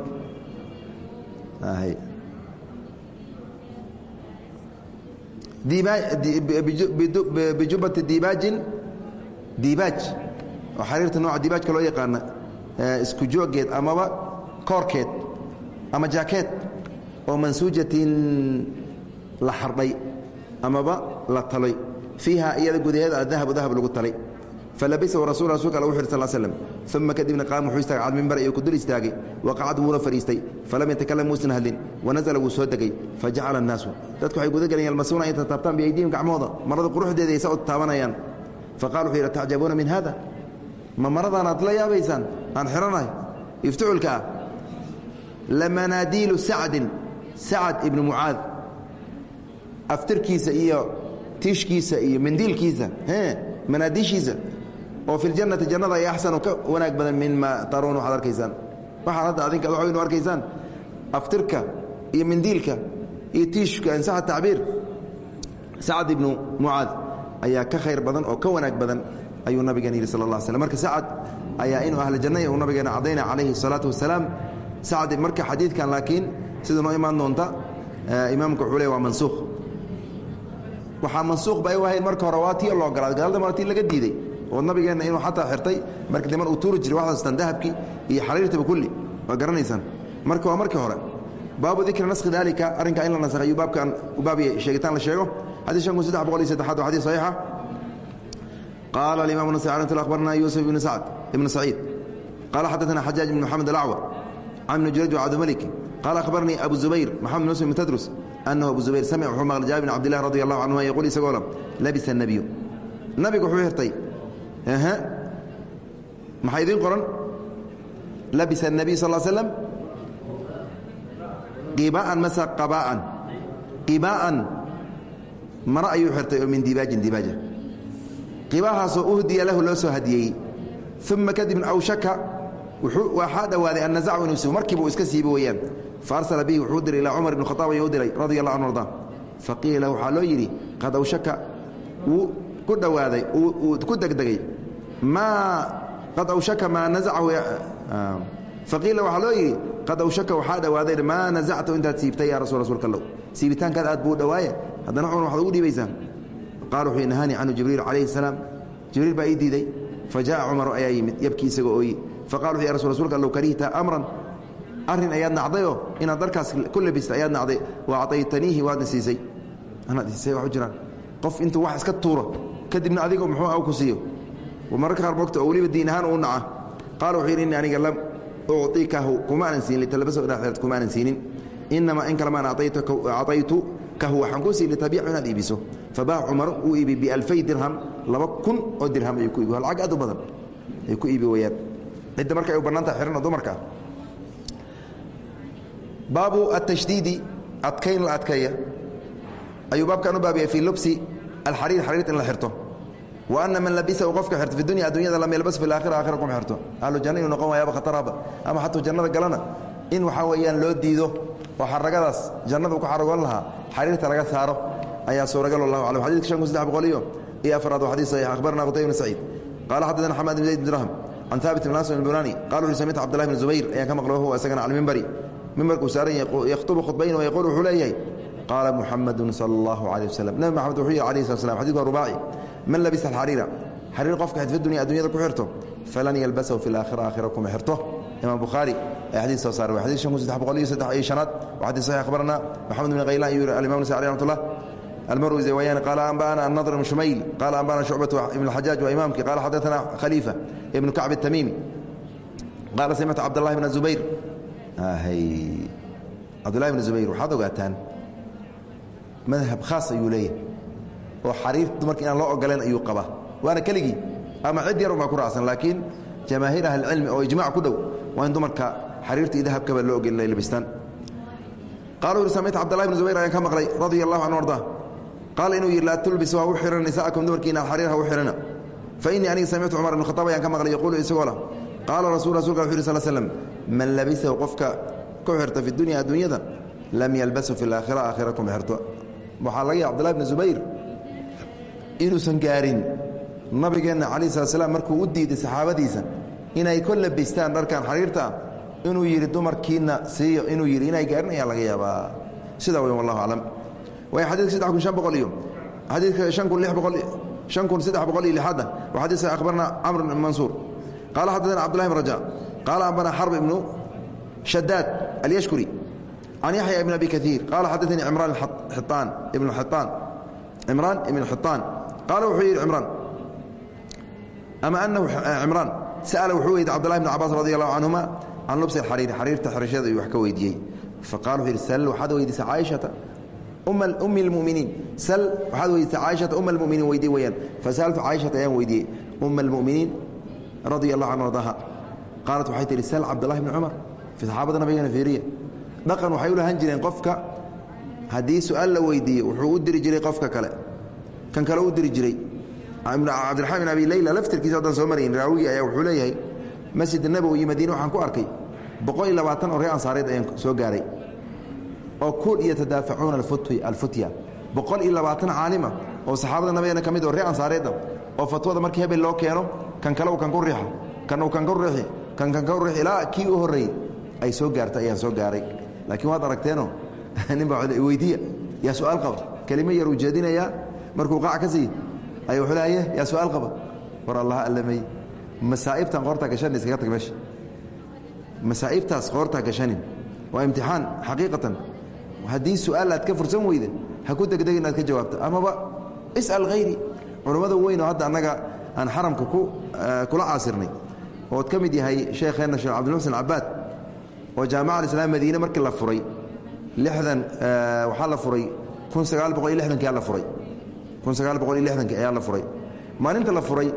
bijubbati diibaajin diibaaj oo xariirta nooca diibaajka loo yaqaana isku jooggeed amaba koorkeed ama jaakeed oo mansuujatin la xardhay amaba la talay. Fiiha iyada gudaheeda adahabu dahab lagu talay falabisahu rasul rasulka alla wuxu yhi sal slm uma kadibna qaama wuxuu istaagay cala mimbar ayuu ku dul istaagay waqacad wuuna fadhiistay falam yatakalam muusan hadlin wanazla wuu soo degay fajacala annaasu dadku waxay guda galeen yalmasuuna inta taabtaan gacmahooda marada quruxdeeda ay saa u taabanayaan faqala wuxuu yidhi tacjabuuna min hada ma maradaan aad la yaabaysaan aan xihanahay iftuculka ah lamanaadiilu sacdin sacad ibnu mucaad aftirkiisa iyo tiishkiisa iyo mandiilkiisa manaadiishiisa oo fi ljannati jannada ay axsanu ka wanaag badan mima taruun waxaad arkaysaan waxaan hadda adinka ad waynu arkaysaan aftirka iyo mindiilka iyo tiishka insaxa tacbiir sacad ibnu mucaad ayaa ka khayr badan oo ka wanaag badan ayuu nabigan yidhi sal اla slm marka sacad ayaa inuu ahla jannaya uu nabigeena cadayna calayhi الsalaatu wasalaam sacad marka xadiidkan laakiin sida noo imaan doonta imaamka wuxuu le waa mansuukh waxaa mansuuq ba ay u ahayd marka hore waa tii loo galaa gaalada mar tii laga diiday oo nabigeenna inuu ataa irtay marka niman uu tuuri jiray waxdaastan dahabkii iyo xariirtiba kulli waa garanaysaan. Marka waa markii hore baabu dikri naskhi daalika arrinka in la nasakh ayuu baabkan u baabya sheegitaan la sheego. Xadii shan kun saddex boqol iyo saddexaad waa xadii saxiixa. Qaala alimamu nasai ratul akhbarna yuusuf ibnu sacd ibnu saciid. Qaala xadaثna xajaaj ibn moxamed alacwar can ibni jurayd wacabdimalik qaala ahbarnii abu zubayr maxamed muslim ibn tadrus anahu abu zubayr samic wuxuu maqlay jabir bin cabdilah radi allahu canhuma yaquul isagoo le labisa nebiyu nabigu wuxuu hirtay maxaa idiin qoran? Labisa الnabiy sal slm qibaan masa abaan qibaan. Maro ayuu xirtay min dibaajin dibaaja qibahaasoo uhdiya lahu loo soo hadiyey. Uma kadibna awshaka waxaa dhowaaday an nazacu inuu siifo markiiba iska siibo weeyaan. Faarsala bihi wuxuu diray ilaa cumar ibn khaaab ayuu diray radi allah anu arda faqiila waxaa qad awshaka. Ku dhowaaday ku degdegay maa qad awshaka maa nazacahu faqiila waxaa loo yidhi qad awshaka waxaa dhowaaday maa nazactu intaad siibtay yaa rasul rasuulka allow siibitaankaad aad buu dhowaaye haddana cumar waxaad ugu dhiibaysaa qaala wuxuu nahaani canhu jibriil calayhi salaam jibriil baa ii diiday fa jaءa cumaru ayaa yimid yabkii isagoo ooyi faqala wuxu ya rasul rsulka allow karihta amran arrin ayaad nacdayoo inaad darkaas ku labista ayaad nacday wa acaytaniihi waadna siisay anaad siisay wax u jiraan qof intuu wax iska tuuro kadibna adigo muxuu ah ku siiyo mararka qaar mogta oo weliba diin ahaan uu naca qaala wuxuu yidhi inni aniga lam ucطikahu kuma aanan siinin litalbaso dhexdeed kuma aanan siinin. Inamaa in kale maan acaytukahu waxaan ku siin litabiicu inaad iibiso. Fabaac cumar uu iibi bialfay dirham laba kun oo dirham ayuu ku iibi lacag aad u badan ayuu ku iibi weyaan cidda marka ay u bannaan tahay xihan oo dumarka. Ah baabu atashdiidi adkayn la adkeeya. Ayuu baabkan u baabiyay fii lubsi alxariir xariirta in la xirto wa ana man labisahu qofka xirto fi dunya addunyada lam yalbas fi laakhira aakhira kuma xirto. Ahlu janna inuu noqon waayaaba khataraba ama xatuu jannada galana in waxaa weeyaan loo diido oo xaragadaas jannadu ku xaragoon lahaa xariirta laga saaro ayaa suuragal wallahu aclam xadidka shan kun saddex boqol iyo iyo afraad waa xadiis saxiix. Akhbarana qutayb ibn saciid. Qaala xaddathana xamaad ibn zayd ibn dirham can haabit ibn asim albunani. Qala wuxuu samicta cabdullahi bn zubayr ayaan ka maqlay wahuwa isagana cala mimbari mimbarkuu saaran yakhtubu khudbayn wa yaquul wuxuu leeyahay qaala muxamadun sala allahu calayh wasalam nabi maxamed wuxuu yihi alayh slat slam xadidku waa rubaaci man labisa alxariira xariir qofka xid fi dunya addunyada ku xirto falan yalbasahu fi laakhira aakhira kuma xirto imaam bukhaari ayaa xadiis soo saaray waa xadis shan kun saddex boqol iyo saddex iyo shanaad waa xadis saxiix akhbarana maxamed bn khaylaan iyo alimam nasa alih raxmatullah المروزي ويان قال أنبأنا النضر بن شميل قال أنبأنا شعبة بن الحجاج وإمامك قال حدثنا خليفة ابن كعب التميمي قال سمعت عبد الله بن الزبير هي عبد الله بن الزبير waxaad ogaataan madhab khaas ayuu leeyahay oo xariir dumarka inaan loo ogoleen ayuu qabaa waana keligii ama cid yar umaa ku raacsan laakiin jamaahiir ahlicilmi oo ijmac ku dhow waa in dumarka xariirta iyo dahabkaba loo ogolin ay labistaan. Qala uri samicta cabdllahi bn zubayr ayaan ka maqlay radia allahu canhu ardaa. Qaala inuu yidhi laa tulbisu ha u xihana nisaakum dumarkiina alxariir ha u xihana fa innii aniga samictu cumar ibn khataab ayaan ka maqlay yaquulu isagoo lah qaala rasul rasulka wuxu yhi sal slm man labisahu qofka ku xirta fi dunya adduunyada lam yalbasu fi laakhira aakhira kuma xirto. Waxaa laga yahay cbdullahi bn zubayr inuusan gaarin. Nabigeenna calaih slat slam markuu u diiday saxaabadiisa inay ko labistaan dharkan xariirta ah inuu yidhi dumarkiina siiyo inuu yidhi inay gaarin ayaa laga yaabaa. Sidaa weyn wallahu aclam. Waay xadidka saddex kun shan boqol iyo xadiidka shan kun lix boqol shan kun saddex boqol iyo lixaadda waa xadiis akhbarna camr bn mansuur. Qaala xaddaثana cbdullahi bn raja. Qaala ambana xarb ibnu shadaad alyashkuri can yaxya ibn abi kaiir qaala xadaanii cimraan iaan ibn iaan cimraan ibn xiطaan qaala wuxuu yidhi cimraan ama anahu cimraan sa'ala wuxuu weydiy cbdullahi bn cabaas radi allahu canhuma can lubsi alxariiri xariirta xirashada ayuu wax ka weydiiyey faqala wuxuu yidhi sal waxaad weydiisa caaishata ummi اlmuminiin sal waxaad weydiisa caaishata uma almuminiin weydii weyaan fasaltu caaishata ayaan weydiiyey uma almuminiin radia allahu canhu ardaha qaalat waxay tihi sal cabdullahi bni cumar saxaabada nabigana fiiriya dhaqan waxay u lahan jireen qofka haddii su'aal la weydiiye wuxuu u diri jiray qofka kale kan kale u diri jiray. Cabdiraxmaan bin abi leyla laftirkiisa haddaan soo marayn raawigii ayaa wuxuu leeyahay masjid nabowi iyo waxaan ku arkay boqol iyo labaatan oo reer ansaareed ayaan soo gaaray oo kun iyo tadaafacuuna alfutya. Boqol iyo labaatan caalima oo saxaabada nabigeena ka mid oo reer ansaareeda oo fatwada markii hebel loo keeno kan kale uu kan ku riixo kan uu kan ku riixi kan kan ku riixi ilaa kii u horreeyey ay soo gaartay ayaan soo gaaray. Laakiin waad aragteenoo nin baa weydiiya yaa su'aal qaba kelimo yar uu jeedinayaa markuu qaac ka sii ay wuxuu leeyaye yaa su'aal qaba. War allaha allamey masaa'ibtan qoortaa gashanin iskaga tag meesha masaa'ibtaas qoortaa gashanin waa imtixaan xaqiiqatan. Haddii su'aal aad ka fursan weyda ha ku degdeg inaad ka jawaabto amaba is'al hayri culammada weyn oo hadda annaga aan xaramka ku kula caasirnay ood ka mid yahay sheekheenna sheekh cabdilmuxsin cabaad oo jaamaca alislaam madiine markii la furay lixdan waxaa la furay kun sagaal boqol iyo lixdankii la furay ayaa la furay. Maalinta la furay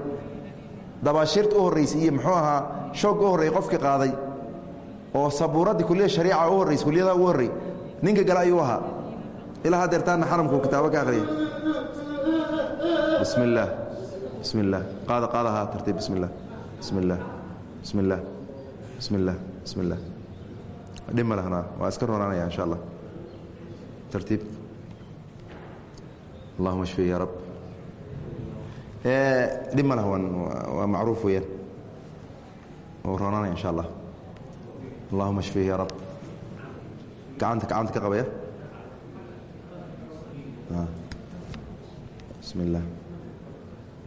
dabaashiirta u horraysay iyo muxuu ahaa shoogga u horreeyey qofkii qaaday oo sabuuraddii kuliyada shariica u horraysay kuliyadaha ugu horrey ninka gale ayuu ahaa. Ilaa hadeertaana xaramku kitaabo ka akhriya bismi illaah bismi illaah qaada qaadahaa tartiib bismi illah bismi illaah bismi illaah bismi اllah bismi اllah dhib ma lahna waa iska roonaanaya insha allah. Tartiib allahuma shfi ya rab. Dhib ma lah waa macruuf weeyaan. Oo roonaanaya insha allah allahuma shfi ya rab. Gacanta gacanta ka qabaya? Bismi اllah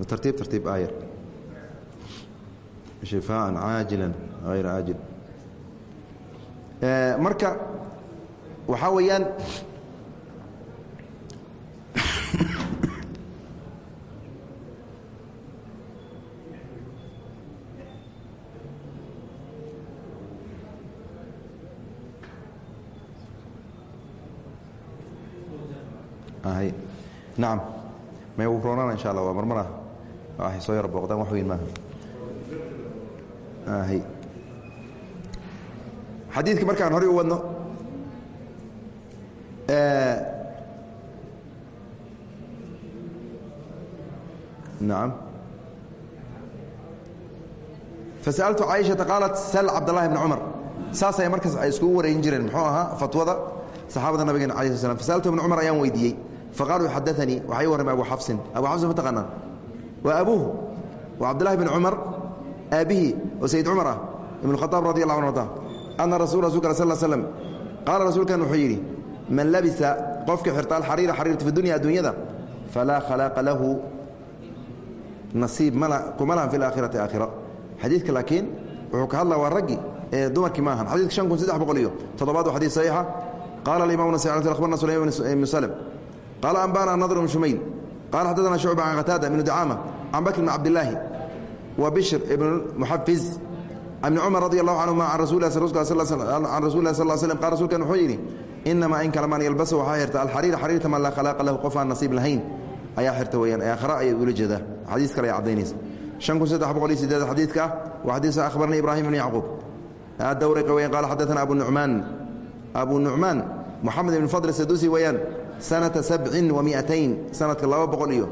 tartiib tartiib aayar shifaaءa caajila hayra aajil marka waxaa weeyaan nacam may u roonana insha allah waa marmara waxay soo yar booqdaan wax weyn maaha. Hay xadiidka markaan horey u wadno nacam fasaltu caaishata qaalat sal cabdاllahi bni cumar. Saasay markaas ay iskugu wareegin jireen muxuu ahaa fatwada saxaabada nabigeena ala sl fasaltu ibni cumar ayaan weydiiyey faqaaluu xadaanii waxay warramay abu xafsin abu xafsin ma taqaanaan waa abuuhu waa cabdillahi bn cumar aabihii oo sayd cumar ah ibn khaaab radi allah anu arda ana rasul rasulka sal slm qaala rasuulkan wuxuu yidhi man labisa qofka xirta alxariira xariirta fi dunya adduunyada falaa khalaaqa lahu nasiib kuma lahan fi laakhirati aakhira xadiidka laakiin wuxuu ka hadla waa raggi ee dumarkii maahan xadidka shan kun saddex boqol iyo toddobaad waa xadiid saxiixa qaala alimamu nasai akhbarna sulaym ibnu slm qaala anbana nadr bn shumayl qala xaddaana shucba can qataada ibnu dacaama can bakr bn cabdillaahi wa bishr ibn muxafiz ibni cumar radi allahu canhuma can rasul can rasul lah sal slm qal rsulkan wuxuu yidhi inamaa in kalamaan yalbasu waxaa xirta alxariira xariirta man laa khalaaqa lahu qof aan nasiib lahayn ayaa xirta weyaan aakhira ayay ula jeedaa xadiis kale ay caddaynaysa shan kun saddex boqol iyo sideed xadiidka ah waa xadiisa akhbarnii ibrahim ibn yacquub dawriqa weyan qala xaddaana abu nucmaan abu nucmaan moxamed ibn fadl sadusi weeyaan sanata sabcin wa miatayn sanadka laba boqol iyo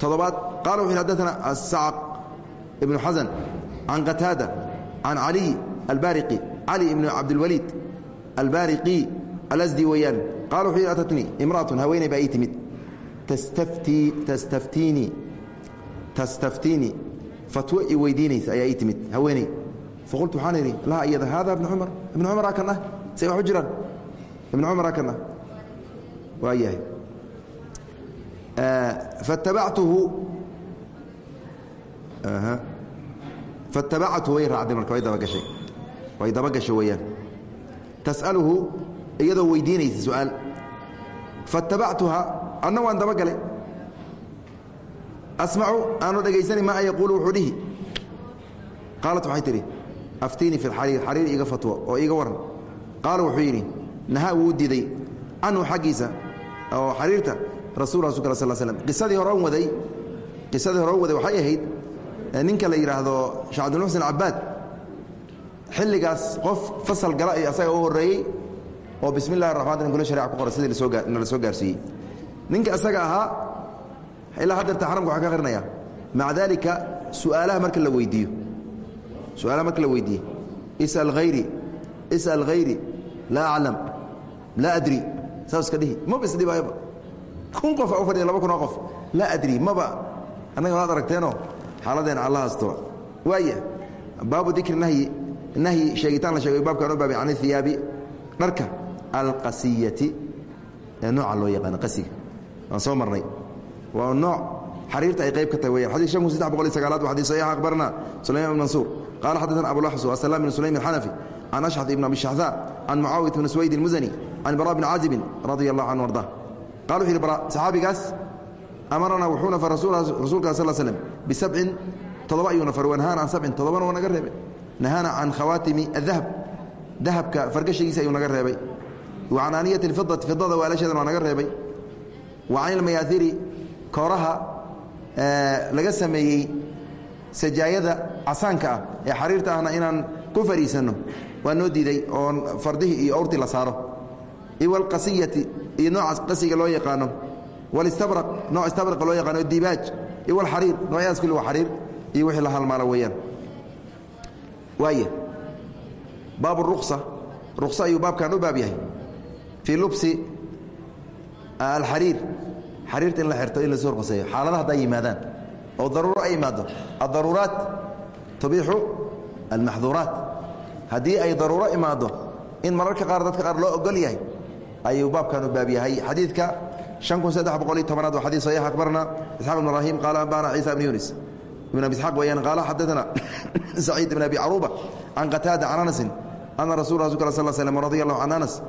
toddobaad. Qala wuxu xaddaana asacq ibnu xasan can qataada can caliy albariqi cali ibnu cabdilwaliid albariqi alasdi weeyaan. Qala wuxuu yidhi atatnii imra'atun haweeney baa ii timid. Tastaftii tastaftiinii tastaftiinii fatwo i weydiinaysa ayaa ii timid haweeney. Faqultu waxaan idhi laha iyada haada ibnu cumar ibnu cumar akan ah say wax u jiraan. Ibnu cumar akan ah fatabactu way raacday marka way dabagashay way dabagashay weeyaan. Tas'aluhu iyadoo weydiinaysa su'aal. Fatabactuha anna waan dabagalay asmacu aanu dhegaysani maa yaquulu wuxuu dhihi. Qaalat waxay tidhi aftiinii fi lxariir xariir iiga fatwo oo iiga waran. Qaala wuxuu yidhi nahaa wuu diiday canhu xaggiisa oo xariirta rasul rasulka sal slm qisadii horan waday qisadii horan waday waxay ahayd ninka la yidhaahdo sheekh abdilmuxsin cabaad xilligaas qof fasal gala iyo asaga u horreeyey oo bismi llahi raxman raxim kule sharica ku qoray. Sidii nala soo gaarsiiyey. Ninka asaga ahaa ilaa haddeerta xaramka waxaa ka aqrinaya maca daalika su'aalaha marka la weydiiyo. Su'aalaha marka la weydiiye is'al hayri is'al hayri laa aclam laa adri saas iska dhihi. Maba isdhibaayaba kun qof u fadhiya laba kun oo qof. Laa adri maba annaga waad aragteenoo xaaladeen alla hasto. Waaya baabu dikri nahyi nahyi sheegitaan la sheegay baabkan u baabay can ihiyaabi dharka alqasiyati. Ee nooca loo yaqaano qasiga. Waan soo marnay. Waa nooc xariirta ay qayb ka tahay weyaan xadis shan kun saddex boqol iyo sagaalaad waa xadis saxiixa akhbarana sulayman ibn mansuur. Qaala xaddaثana abulaxsu asalaam ibn sulaym alxanafi can ashxad ibn abi shaxdaa can mucaawiyat bn suwayd ilmusani can bara bni caazibin radia allahu canhu arda qala wuxu yidhi bara saxaabigaas amarana wuxuuna far rasuulka sal slm bisabcin toddoba ayuu nafar wanhaana can sabcin toddobana waa naga reebay nahaana can khawaatimi adahab dahabka fargashigiisa ayuu naga reebay wa can aaniyati alfidati fidada waalasheedana waa naga reebay wa can ilmayaahiri kooraha laga sameeyey sajaayada casaanka ah ee xariirta ahna inaan ku fariisanno waa noo diiday oo fardihii iyo iyo walqasiyati iyo noocaas qasiga loo yaqaano. Walistabraq nooc istabraqa loo yaqaano diibaaj iyo walxariir noocyadaas kulli waa xariir iyo wixii la halmaalo weeyaan. Waaya baab ruqsa ruqsa ayuu baabkan u baab yahay. Fii lubsi alxariir xariirta in la xirto in la soo ruqseeyo. Xaaladaha hadday yimaadaan oo daruuro ay yimaado addaruuraat tubiixu almaxduuraat. Haddii ay daruuro imaado in mararka qaar dadka qaar loo ogol yahay ayuu baabkan u baab yahay. Xadiidka an kun saddex boqol iyo tobanaad waa xadii saxiix akbarna. Isxaaq ibn ibrahim qaala anbana ciisa ibn yunis. Ibn abi isxaaq weyaan qaala xadaana saciid ibn abi caruuba can qataada can anasin ana rasul rasulka sal slm radi allahu can anas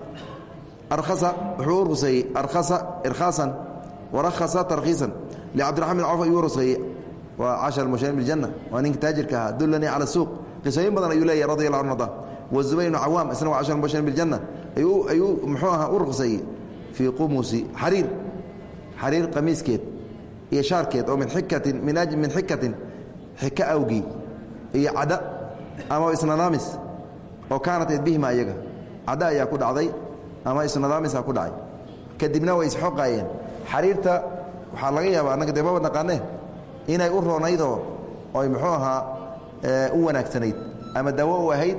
arkhasa wuxuu u ruseeyey arkhasa irkhaasan warakhasa tarkhiisan licabdiraxman bin cawf ayuu ruseeyey. Waa cashar musharin biljanna waa ninka taajirka ahaa dullanii cala suuq. Qisooyin badan ayuu leeyahy radi allah anu arda wazubayr ibnu cawaam isna waa cashar musharin biljanna ayuu muxuu ahaa u ruqseeyey fii qumusi xariir xariir qamiiskeed iyo shaarkeed oo min xikatin min xikatin xika awgii iyo cadha ama isnadaamis oo kaanat bihima iyaga. Cadha ayaa ku dhacday ama isnadaamisa ku dhacay. Kadibna way isxoqaayeen xariirta waxaa laga yaabaa annaga dee maba inay u roonaydoo oy muxuu ahaa u wanaagsanayd ama dawo u ahayd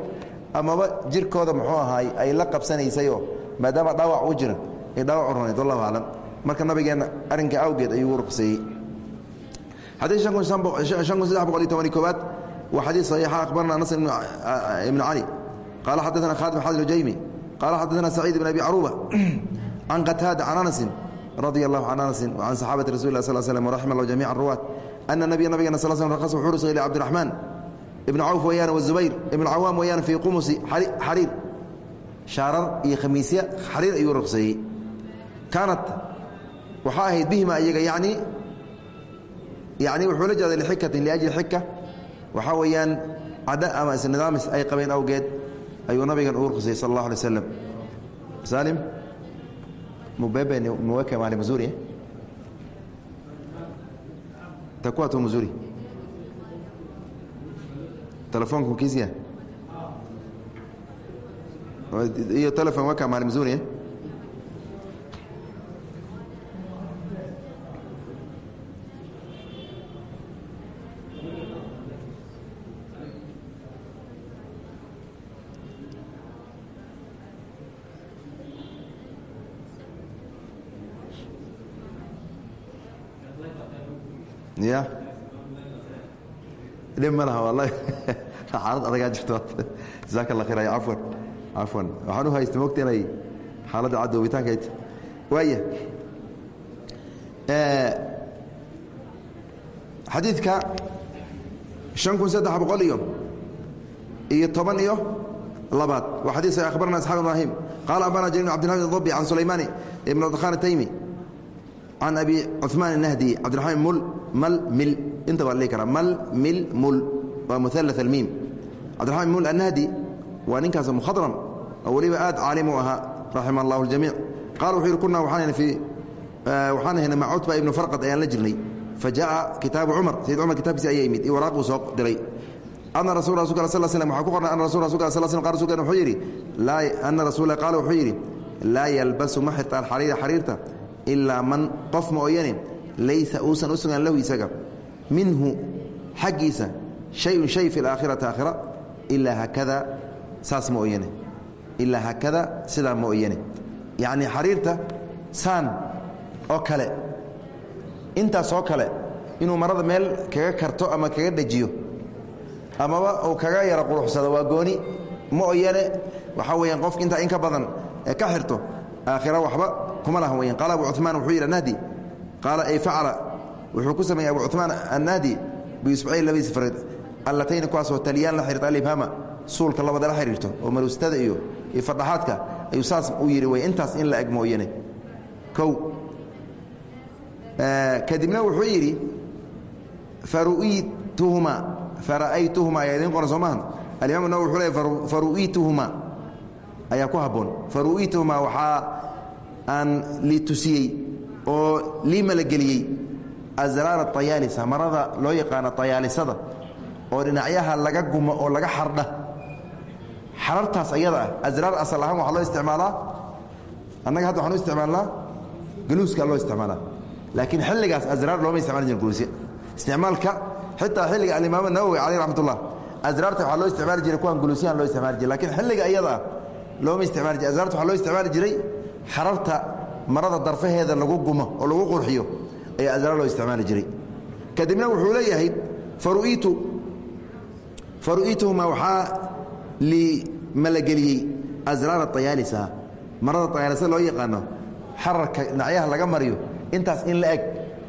amaba jirkooda muxuu ahaay ay la qabsanaysayoo maadaama dhaawac u jira ay dhaawac u ronayd wallahu aclam marka nabigeenna arrinka awgeed ayuu ruqseeyey xadiid an kun saddex boqol iyo tobani koobaad waa xadiid saxiixa akhbarna anas ibnu cali qaala xadaana khalid xasan ujaymi qaala xadaana saciid ibn abi caruuba can qataada can anasin radia allahu can anasin wacan saxaabati rasul lah sal slm wraxima allah jamica ruwaat. Ana nabiya nabigana sal slm raqas wuxuu rusay cabdiraxmaan ibnu cawf weeyaan wazubayr ibnu cawaam weeyaan fii qumusi xariir. Shaarar iyo khamiisya xariir ayuu ruqseeyey kaanat waxaa ahayd bihima iyaga yani yani wuxuu la jeeday lixikatin liajli xika. Waxaa weeyaan cadha ama isnidaamis ay qabeen awgeed ayuu nabigan uu ruqsayey sal allah alay slam salim mubebe mweke mahali mzuri takuwa mzuri telefonku kisia hiyo telefon weka mahali mzuri eh? ya dhib ma laha walahi xaalad adagaa jirto. Jasaaka alla khayr cafwan cafwan waxaan u haysta mogta inay xaaladda cadowitaankayd waaya eh, xadiidka شan kun saddex boqol iyo iyo toban iyo labaad. Waa xadiis akhbarna asxaab ibrahim qaala akhbarna jariir bn abdillah bn can sulaymani ibn abdikhan ataymi can abi cumaan nahdi cabdiamaan mmil intaba la dhihi karaa malmil mul waa muala almiim cabdiamaan mul annahdi waa ninkaas mukhadram oo weliba aad caalim u ahaa raxima allah اljamiic qaal wuxuu yidhi kunaa waxaan haynay mac cutba ibnu farqad ayaan la jirnay fa jaءa kitaabu cumar sayid cumar kitaabkiisi ayaa yimid iyo waraaquu soo diray ana rasul rasulka sl slm waxaa ku qornay ana rasul rasulka sl sl qa rasulkan wuxuu yidhi ana rasuula qaal wuxuu yidhi laa yalbasu ma xirtaan xariira xariirta ilaa man qof mooyane laysa uusan u sugan lahu isaga. Minhu xaggiisa shayun shay fi alaakhirati aakhira ilaa haakada saas ma oyane ilaa haakada sidaa ma oyane yacnii xariirta saan oo kale. Intaas oo kale inuu marada meel kaga karto ama kaga dhejiyo amaba uu kaga yaro quruxsado waa gooni. Ma oyane waxaa weyaan qofki intaa in ka badan ee ka xirto aakhira waxba kuma lahan weyan qaala abu cumaan wuxuu yidhi nahdi qaala ay facala. Wuxuu ku sameeyey abu cumaan annahdi biisbacay labadiis fareed allatayni kuwaasoo taliyaan la xiriirta alibhama suulka labada la xiriirto oo maruustada iyo iyo fadhaxaadka ayuu saas u yidhi way intaas in la eg kow. Kadibna wuxuu yidhi faru'ituhuma fara'aytuhuma. Ayaa idiin qoran soo maahan alimaam nawwi wuxuu ayaa ku habboon. Faru'ituhuma waxaa aan lii tusiyey oo lii malageliyey azraara tayaalisa marada loo yaqaano tayaalisada oo dhinacyaha laga gumo oo laga xardha. Xarartaas ayada ah asraar asal ahaan waxaa loo isticmaalaa annaga hadda waxaan u isticmaalnaa galuuska loo isticmaalaa. Laakiin xilligaas asraar looma isticmaali jirin guluusya isticmaalka xitaa xilliga alimaam nawowi caleyh raxmat ullah asraarta waxaa loo isticmaali jiray kuwan guluusyahan loo isticmaali jiray. Lakiin xilliga iyada ah looma isticmaali jiray. Asraarta waxaa loo isticmaali jiray xararta marada darfaheeda lagu gumo oo lagu qurxiyo ayaa asraar loo isticmaali jiray. Kadibna wuxuu leeyahay faru'iitu faru'iituhuma waxaa lii malageliyey asraara tayaalisa. Marada tayaalisa loo yaqaano xararka dhinacyaha laga mariyo intaas in la eg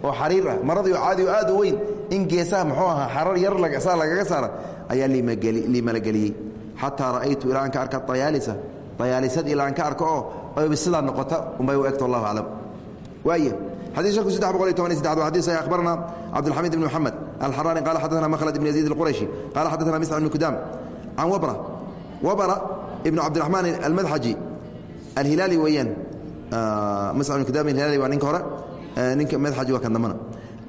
oo xariir ah maradiio caadi o aad u weyn in geesaha muxuu ahaa xarar yar saa lagaga saara ayaa lii malageliyey. Xataa ra'aytu ilaa aan ka arka ayaalisa ayaalisad ilaa aan ka arko oo oyba sidaa noqota umbay u egto allahu aclam waaya xadيث شhك سدح بqل toban iyo سدexd xadيث أخبرنا cبدالحميد بن محمد الحراني قال xدثنا مخلد بن يزيد القرشي قال xدثنا مسعر بن كدام عن وبرة وبرة بن عبدالرحمن المدحجي الهلالي weyaan مسعر بن كدام الهلالي waa ninka hore ninka mdxaji waa kan dambana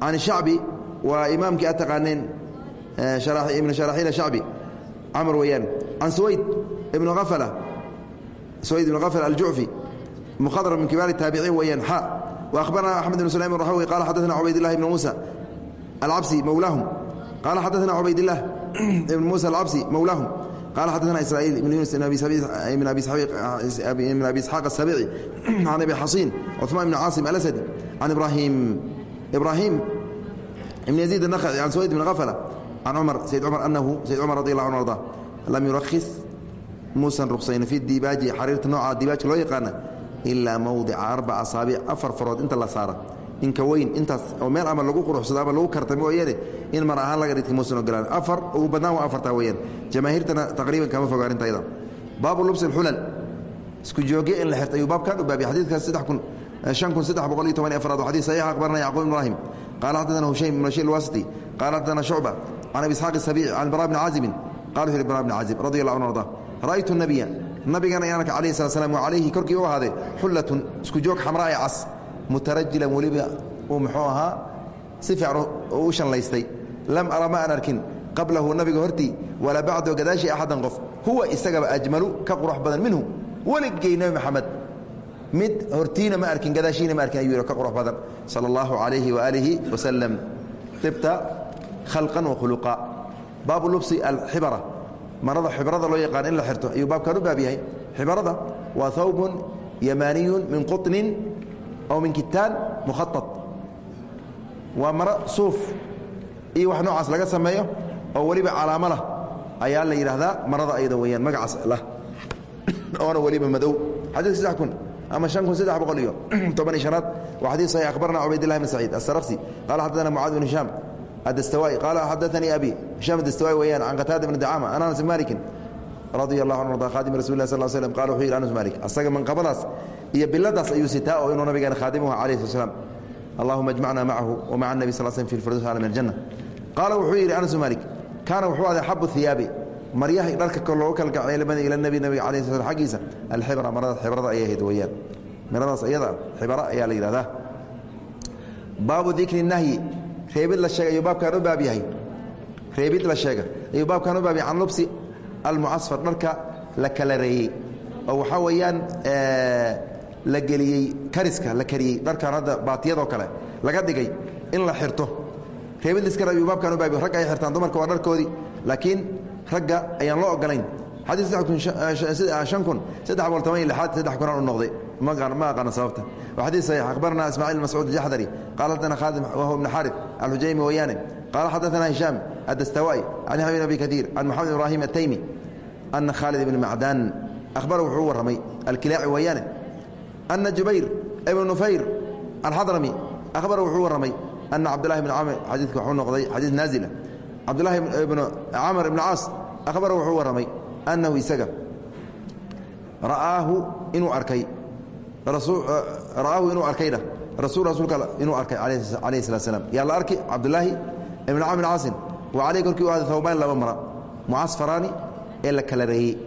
عن الشhعبي waa imaamkii ad taqaaneen iبن شhراحيل الشhعبي cمر weyaan عن سويد بن غفلة سويد بن غفل الجعفي مخضر من كبار التابعين weyaan xا وأخبرنا أحمد بن سليم الرحوي قال حدثنا عبيد الله بن موسى العبسي مولاهم قال حدثنا عبيد الله بن موسى العبسي مولاهم قال حدثنا إسرائيل بن يونس بن أبي من أبي من أبي إسحاق السبيعي عن أبي حصين عثمان بن عاصم الأسدي عن إبراهيم إبراهيم بن يزيد النخعي عن سويد بن غفلة عن عمر سيد عمر أنه سيد عمر رضي الله عنه وارضاه لم يرخص موسى رخصين في الديباج حريرة نوع الديباج لو يقانا ilaa mawdica arbaca asaabic afar farood inta la saara inka weyn intaas oo meel ama lagu quruxsado ama lagu karta mooyaane in mar ahaan laga dhigta muusan ogolaan afar ugu badnaan waa afartaa weyaan jamaahiirtana taqriiban kama foga arrintayda baabu lubsi alxulal isku joogye in la xirta ayuu baabkan u baabiya xadiidkaas saddex kun shan kun saddex boqol iyo toban iyo afraad xadiis saxiixa akhbarana yacquub ibn ibrahim qaala xaddathana hushaym ibn rashid alwasiti qaala xaddathana shucba can abi isxaaq asabiici can bara bni caazibin qala wuxu yhi bara bni caazib radi allah anhu arda ra'aytu nabiya nabigan ayaan arka alayhi sala slam calayhi korkii u ahaaday xullatun isku joog xamraa ee cas mutarajilan weliba uu muxuu ahaa si fiican u shanlaystay. Lam ara ma aan arkin qablahu nabiga hortii walaa bacdahu gadaashii axadan qof huwa isagaba ajmalu ka qurux badan minhu weligay nebi maxamed. Mid hortiina ma arkin gadaashiina ma arkin ayuu ka qurux badan. Sala allahu calayhi waaalihi wasalam ibta khalqan wa khuluqa. Baabu lubsi alxibara marada xibrada loo yaqaan in la xirto ayuu baabkan u baab yahay xibrada waa hawbun yamaaniyun min quطnin aw min kitaan mukhaطaط waa maro suuf iyo wax noocaas laga sameeyo oo weliba calaamo lah ayaa la yidhaahdaa marada ayada weyaan magacaas lah oona weliba madow xadiid saddex kun ama shan kun saddex boqol iyo toban iyo shanaad waa xadiid saxiix akhbarna cubaydillahi bn saciid asaraqsi qaala xaddaثana mucaad bn hishaam الدستوائي قال حدثني أبي هشام الدستوائي ويان عن قتادة بن دعامة أنا أنس مالك رضي الله عنه وارضى خادم رسول الله صلى الله عليه وسلم قال وحي أنس مالك أصدق من قبلس هي بلدس أيو ستاء وإنه نبي كان خادمه عليه الصلاة والسلام اللهم اجمعنا معه ومع النبي صلى الله عليه وسلم في الفردوس على من الجنة قال وحي أنس مالك كان وحي هذا حب الثياب مريح دارك كله وكل إلى النبي النبي عليه الصلاة والسلام حقيسة الحبرة مرض حبرة أيه ويان مرض أيضا حبرة أيه ليلة باب ذكر النهي reebid la sheega ayuu baabkan u baab yahay. Reebid la sheega ayuu baabkan u baab yahay. Can lubsi almucasfar dharka la kala reeyey. Oo waxaa weeyaan la geliyey kariska la kariyey. Dharkan hadda baatiyadoo kale laga dhigay in la xirto. Reebid liskar ayuu baabkan u baab yahay. Ragga ay xirtaan dumarka waa dharkoodii. Laakiin ragga ayaan loo ogolayn xadiis shan kun saddex boqol toban iyo lixaad saddex kunaan u noqday ma aqaana sababta وحديث صحيح أخبرنا إسماعيل المسعود الجحدري قال حدثنا خادم وهو ابن حارث الحجيمي ويانه قال حدثنا هشام الدستوائي عن حبيب أبي كثير عن محمد إبراهيم التيمي أن خالد بن معدان أخبره وحو الرمي الكلاعي ويانه أن جبير ابن نفير الحضرمي أخبره وحو الرمي أن عبد الله بن عامر حديث وحو نقضي حديث نازلة عبد الله بن عامر بن عاص أخبره وحو الرمي أنه يسقى رآه إنه أركي ra'aahu inuu arkayna rasul rasuulka inuu arkay calayhi salatu slam yaa la arki cabdulaahi ibn camr caasin wa caleyh korkii u ahday hawbayn laba mara. Mucasfaraani ee la kala reeyey.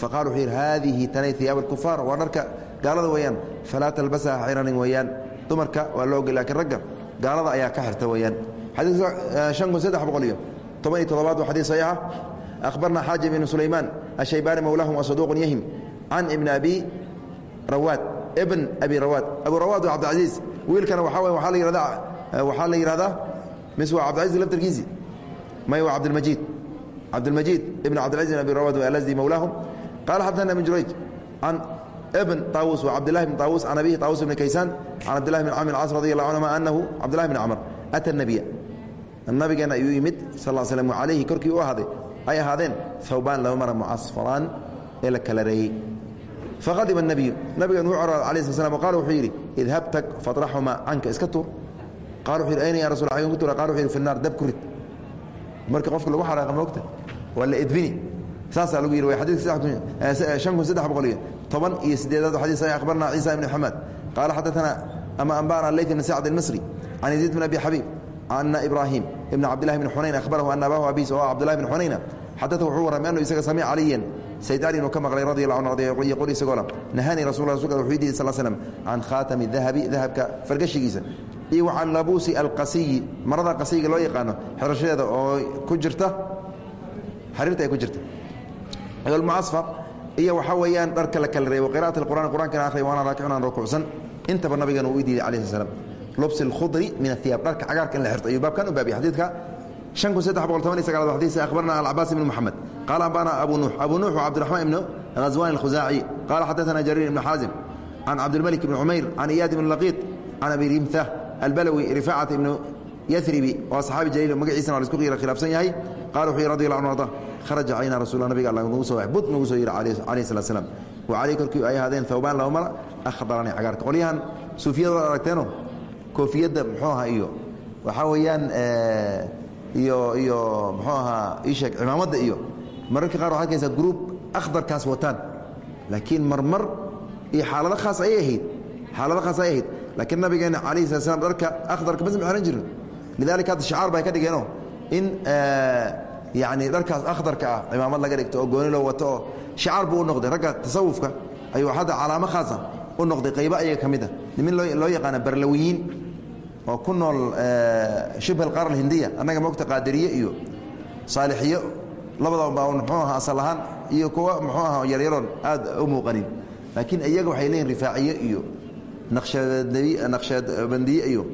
Faqala wuxuu yidhi haadihi tanay hiyaab alkufaar waa dharka gaalada weeyaan. Falaa talbasaha xiranin weeyaan. Dumarka waa loo ogey lakiin ragga gaalada ayaa ka xirta weeyaan. Toddobaad waa xadiis saxiixa. Akhbarna xaajib ibnu sulaymaan ashaybaani mowlahum wa saduuqun yahim. Can ibni abi rawaad ibn abi rawaad abu rawaad waa cabdilcaziiz wiilkana waxaa wey waaa la yihahdaa yidhahdaa mis waa cabdilcaziz laftarkiisi may waa cabdilmajiid cabdilmajiid ibn cabdilcaziz bin abi rawad alasdi mawlaahum. Qaala xadana ibn jurayj can ibn taawus wa cabdillahi bn taawus can abihi taawus ibni kaysaan can cabdillahi bn camr cas radi allahu canhuma anahu cabdillahi bn camr ata nabiya nabigeena ayuu yimid sal slm calayhi korkii u ahaaday ay ahaadeen hawbaan laba mara mucasfaraan ee la kala reeyey faqadima nabiyu nabigan wuu caraad ala sl slam qaala wuxuu yidhi idhab tag fatraxuma canka iska tuur qaala wuxu yidhi ayna ya rasul ayun ku tuura qaala wuxu yidhi fi naar dab ku rid marka qofka lagu xaraaqa moogta waa la edbini saasaa lagu yidhi waa xadiidka shan kun saddex boqol iyo toban iyo siddeedaad xadiis sahih akhbarna ciisa ibni xamaad qaala xadaثana ama anba'ana layt ibn sacd almisri can yaziid bn abi xabiib ana ibraahim ibna cabdillahi bn xunayn akhbarahu ana abahu abis oo cabdullahi bn xunayna xadaثa wuxuu warramay annu isaga samica caliyan sayd ali inuu ka maqlay radi allah anu yaqul isagoo la nahaanii rasul rasulka wuxuu diiday sal slam can khaatami dahabi dahabka fargashigiisa. Iyo wa can labuusi alqasiyi marada qasiyiga loo yaqaano xirashadeeda oo ku jirta xariirta ay ku jirta. Almucasfar iyo waxaa weeyaan dharka la kala reebo qira'at alqur'an qur'ankana akhriy waana raakicun aan rukuucsan intaba nabigan uu diiday alayhi slam lubs اlkhudri min ahiyaab dharka cagaarka in la xirto ayuu baabkan u baabiya xadiidka شhan kun saddex boqol toban iyo sagaalaad xadiis akhbarna alcabaas ibn moxamed qaala ambana abu nuux abu nuux wa cabdiraxmaan ibnu ghaswan alkhusaaci qaala xadaثana jariir ibn xaazim can cabdilmalik ibn cumayr can iyaad ibn laqiid can abi rimtah albalawi rifaacat ibnu yaribi waa saxaabi jaliil magaciisana waa la isku qiira khilaafsan yahay qala wuxuu yhi radi allah anu arda kharaja calayna rasul nabiga alla nagu soo bud nagu soo yidhi calayh salat slam wa calayh korkii ay ahaadeen thawbaan laba mara akhdarani cagaarka qolyahan suufiyadooda aragteeno koofiyadda muxuu ahaa iyo waxaa weeyaan iyo iyo muxuu ahaa isheeg cimaamadda iyo mararka qaar waxad kaysaa gruub akhdarkaas wataan. Laakiin marmar iyo xaalado khaas ayay ahayd xaalado khaas ayay ahayd. Laakiin nabigeena calayhi sala slam dharka akhdarka ma xihan jirin. Lidalika hadda shicaar bay ka dhigeenoo in yacni dharkaas akhdarka ah cimaamad laga dhigto oo gooni loo wato oo shicaar buu u noqday. Ragga tasawufka ayuu hadda calaamo khaasa u noqday qaybo ayaga ka mid a nimin loo yaqaana barlawiyiin oo ku nool shibh alqaar alhindiya annaga mogta qaadiriye iyo saalixiyo ahaan iyo kuwa muxuu aha yaryaroon aad u muuqanin. Laakiin iyaga waxay leeyihiin rifaaciye iyo naqshadbandiye iyo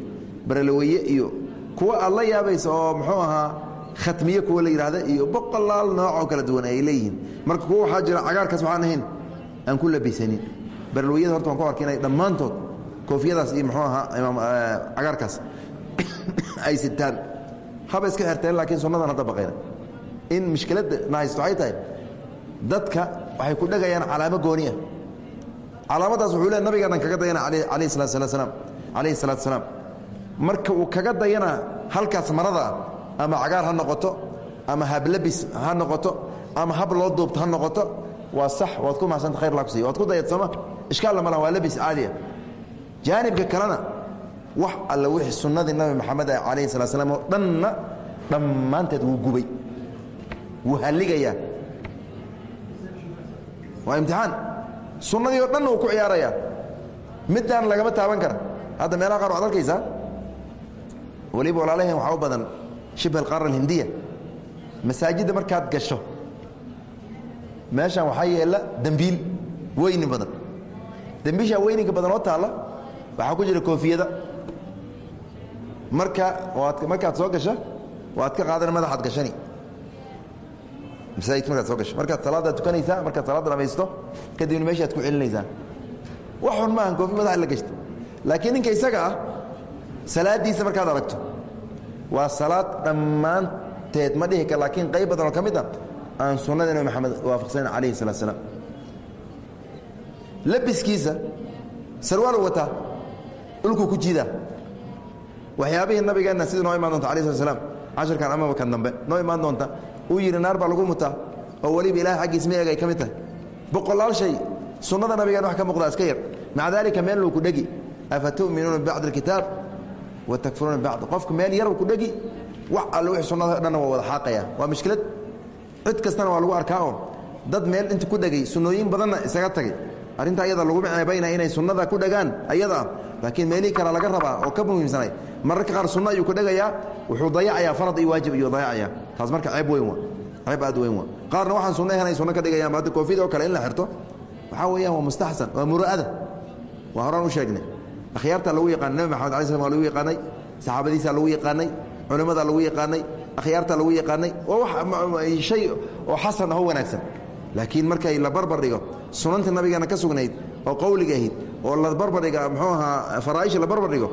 barlawiye iyo kuwa aad yaabaysa oo muxuu ahaa khatmiye kuwa la yidhaahda iyo boqolaal nooc oo kala duwan ay leeyihiin. Marka kuwa waxaa jira cagaarkaas waxaan ahayn aan ku labisanin barlawiyada horta waan ku arka inay dhammaantood koofiyadaas iyo muxuu ahaa imaam cagaarkaas ay sitaan haba iska xirteen laakiin sunnadan hadda baqayna in mushkiladda na haysto waxay tahay dadka waxay ku dhegayaan calaamo gooniya. Calaamadaas wuxuu le nabigeenan kaga dayana alayhi salatu sala slaam calayhi salaatu salaam. Marka uu kaga dayana halkaas marada ama cagaar ha noqoto ama hablabis ha noqoto ama hab loo duubto ha noqoto waa sax waad ku mahasanta khayr la kusiiy waad ku dayad sooma ishkaalla ma laha waa labis caadiya. Jaanibka kalena wax alle wixii sunnadii nabi maxamed ah calayhi salat slam oo dhanna dhammaanteed wuu gubay wuu halligayaa waa imtixaan. Sunnadii oo dhanna wuu ku ciyaarayaa. Middaan lagama taaban kara. Hadda meelaha qaar waxad arkaysaa weliba walaalaheen waxaa u badan shibh alqaara alhindiya masaajidda markaad gasho meeshan waxaa yeela dembiil weyni badan. Dembiishaa weyninka badan oo taalla waxaa ku jira koofiyada. Marka waad markaad soo gasha waad ka qaadana madaxaad gashani masaajidka markaad soo gasho markaad salaaddaad tukanaysaa markaad salaadda dhamaysto kadibna meeshaad ku celinaysaa wax xun maahan koofi madaxa la gashta laakiin ninka isaga ah salaaddiisa markaad aragto waa salaad dhammaanteed ma dhihi kar laakiin qayb badan oo ka mid a aan sunnada nabi maxamed waafaqsanen calayhi salatu salaam labiskiisa sarwaalu wataa dhulkuu ku jiidaa waxyaabihii nabigeenna sida noo imaan doonta alai slat slam casharkan amaba kan dambe noo imaan doonta uu yidhi naar baa lagu mutaa? Oo weliba ilahay xaggiis ma eeg ay ka mid tahay. Boqolaal shay sunnada nabigeen wax ka muuqdaa iska yar. Maca daalika meel luu ku dhegi. Afa tu'minuuna bibacdi alkitaab wa takfuruuna bibacd qofku meel yaruu ku dhegi wax alle wixii sunnada dhanna waa wada xaaqaya waa mushkilad cid kastana waa lagu arkaa oo dad meel inta ku dhegay sunnooyin badanna isaga tagay. Arrinta ayada lagu ceebaynaya inay sunnada ku dhegaan ayada ah. Laakiin meelihii kale laga rabaa oo ka muhiimsanay. Mararka qaar sunno ayuu ku dhegayaa wuxuu dayacayaa farad iyo waajib ayuu dayacayaa taas marka ceeb weyn wa ceeb aad weyn wa qaarna waxaan sunno ahayn ay sunno ka dhigayaan hadda koofiyada oo kale in la xirto waxaa weeyaan waa mustaxsan waa mura'ada. Waa horaan u sheegnay. Akhyaartaa lagu yaqaanay nebi maxamed alai slam waa lagu yaqaanay saxaabadiisaa lagu yaqaanay culimmadaa lagu yaqaanay akhyaarta lagu yaqaanay waa shay oo xasan aho wanaagsan. Laakiin markay la barbar dhigo sunanta nabigeena ka sugnayd oo qowliga ahayd oo la barbardhiga muxuu ahaa faraaisha la barbar dhigo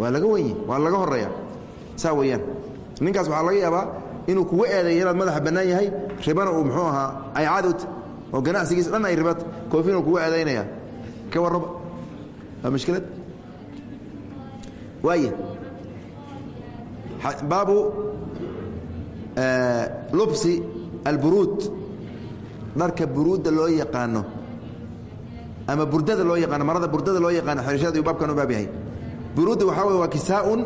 waa laga wenye waa laga horreeya saa weeyaan ninkaas waxaa laga yaabaa inuu kuga eedeeyo inaad madaxa bannaan yahay ribana uu muxuu ahaa ay caadowt oo ganacsigiis dhan ay ribat koofin uu kuga eedaynaya ka warraba waa mushkilad waaya baabu lubsi alburuud. Dharka buruudda loo yaqaano ama burdada loo yaqaano marada burdada loo yaqaano xerashada baabkan u baab yahay. Buruudda waxaa wey waa kisaaun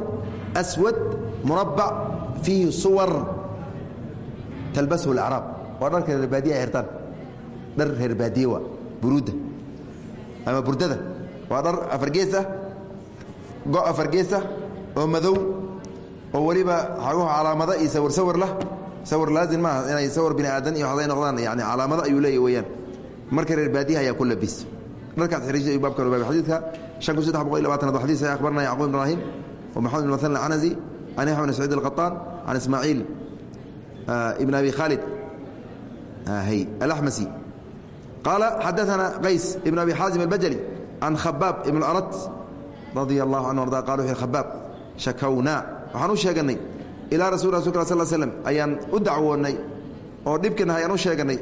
aswad murabbac fiihi suwar talbashu alacraab waa dharka reer baadiye ay xirtaan. Dhar reer baadiye waa buruudda. Ama burdada. Waa dhar afargees ah go' afargees ah oo madow oo weliba xaguha calaamado iyo sawir sawir lah. Sawir laazim maaha inay sawir bini aadan iyo waxday noqdaan yani calaamado ayuu leeyahy weeyaan. Marka reer baadiyaha ayaa ku labis. Dharkaas xiriisha ayuu baabkan ubaabay xadiidka shan kun saddex boqol iyo labaatanaad waa xadiis akhbarna yacquub ibraahim wa maxamed ibn mathan alcanazi can yaxya bn saciid alqaطaan can ismaaciil ibn abi khaalid hy alaxmasi qaala xadaثana qays ibn abi xaazim albajali can khabaab ibn arat radia allahu canhu arda qala wuxu khabaab shakownaa waxaan u sheeganay ilaa rasul rasulka sal slm ayaan u dacwoonnay oo dhibkana ayaan u sheeganay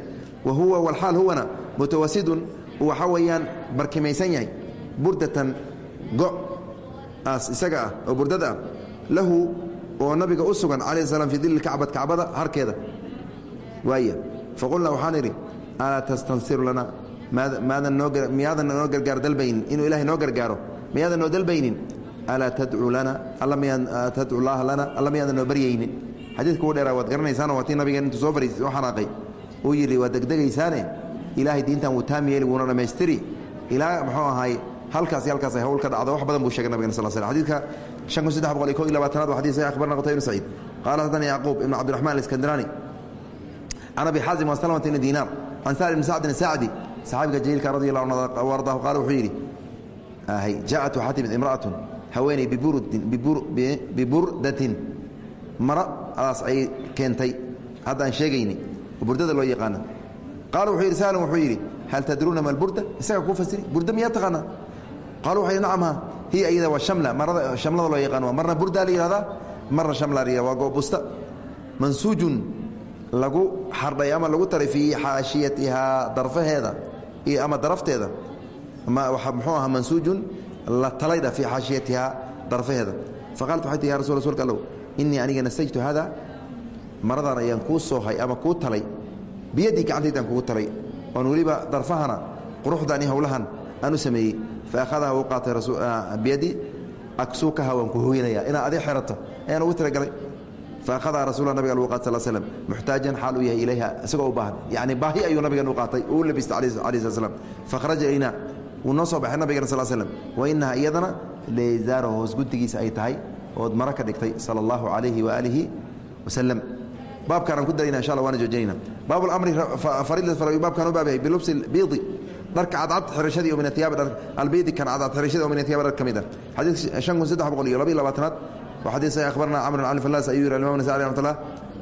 wa huwa walxaal huwana mutawasidun uu waxaa weeyaan barkimaysan yahay burdatan go' aas isaga ah oo burdada ah lahu oo nabiga u sugan calayh slam fii dilli kacbad kacbada harkeeda. Waaya faqulnaa waxaan idhi alaa tastansiru lana? Miyaadan noo gargaar dalbaynin? Inuu ilahay noo gargaaro miyaadan noo dalbaynin? Alaa tadcu lana? Tadcu laaha lana? Alla miyaadan noo baryaynin? Xadiidka ugu dheeraa waad garanaysaano waa tii nabigeen intuu soo fariis u xanaaqay uu yidhi waad degdegaysaane? Ilaahay diintan wuu taam yeeli wuuna dhammaystiri. Ilaa muxuu ahaay halkaas halkaas ay hawl ka dhacdo. Wax badan buu shegay nabigena sal sl xadidka shan kun saddex boqol iyo ko iyo labaatanaad waa xadis saxiix akhbarna qutayba ibn saciid qaala haddana yacquub ibn cabdiraxman aliskandiraani can abi xaazim wa salamata ibni diinaar can sa'l ibni sacdin asacdi saxaabiga jaliilka radi allahu anhu ardaahu qaala wuxuu yidhi jaءat waxaa timid imra'atun haweeney biburdatin mara adaas ay keentay haddaan sheegayni burdada loo yaqaana qaala wuxuu yidhi saalm wuxuu yidhi hal tadruuna ma alburda isaga kuu fasiri burda miyaa taqaanaa qaalu waxay nacamha hiya iyada waa shamla. Marada shamlada loo yaqaan marna burdaa la yihahdaa marna shamla la yihahda waa goobusta mansuujun lagu xardhay ama lagu taray fii xaashiyatihaa darfaheeda iyo ama darafteeda. Muxuu ahaa mansuujun la talaydha fii xaashiyatihaa darfaheeda. Faqaalat waxay tii ya rasul rsulka allow innii aniga nasajtu hada. Maradan ayaan kuu soohay ama kuu talay. Biyadii gacantaydaan kugu talay. Oon weliba darfahana quruxdan iyo howlahan aan u sameeyey fa akhadaha uu qaatay biyadii aksuukaha waan ku hoynaya inaad adi xerato ayaan ugu talagalay fa akhadaha rasulla nabiga lagu qaatay sal slm muxtaajan xaal uu yahay ilayha isagoo u baahan yacni baahi ayuu nabigan u qaatay uu labistay alayh slat slam fakhraja ilayna wuu noo soo baxay nabigana sal slm wa inaha iyadana lezaaro hoos guntigiisa ay tahay ood maro ka dhigtay sala allahu calayhi waaalihi wasalam baabkaanaan ku darayna insha alla waana joojinayna baab lamri farid baabkaan u baabyahay bilubsi biidi dharka cadcad xirashadii oo min atiyaabi dhar albiidi kan cadcad xirashadii oo min atiyaabi dhar ka mid ah xadiid shan kun saddex boqol iyo laba iyo labaatanaad wa xadiid saxiix akhbarna camr bn cali fallaas ayuu yiri alimam nasai raxmat ullah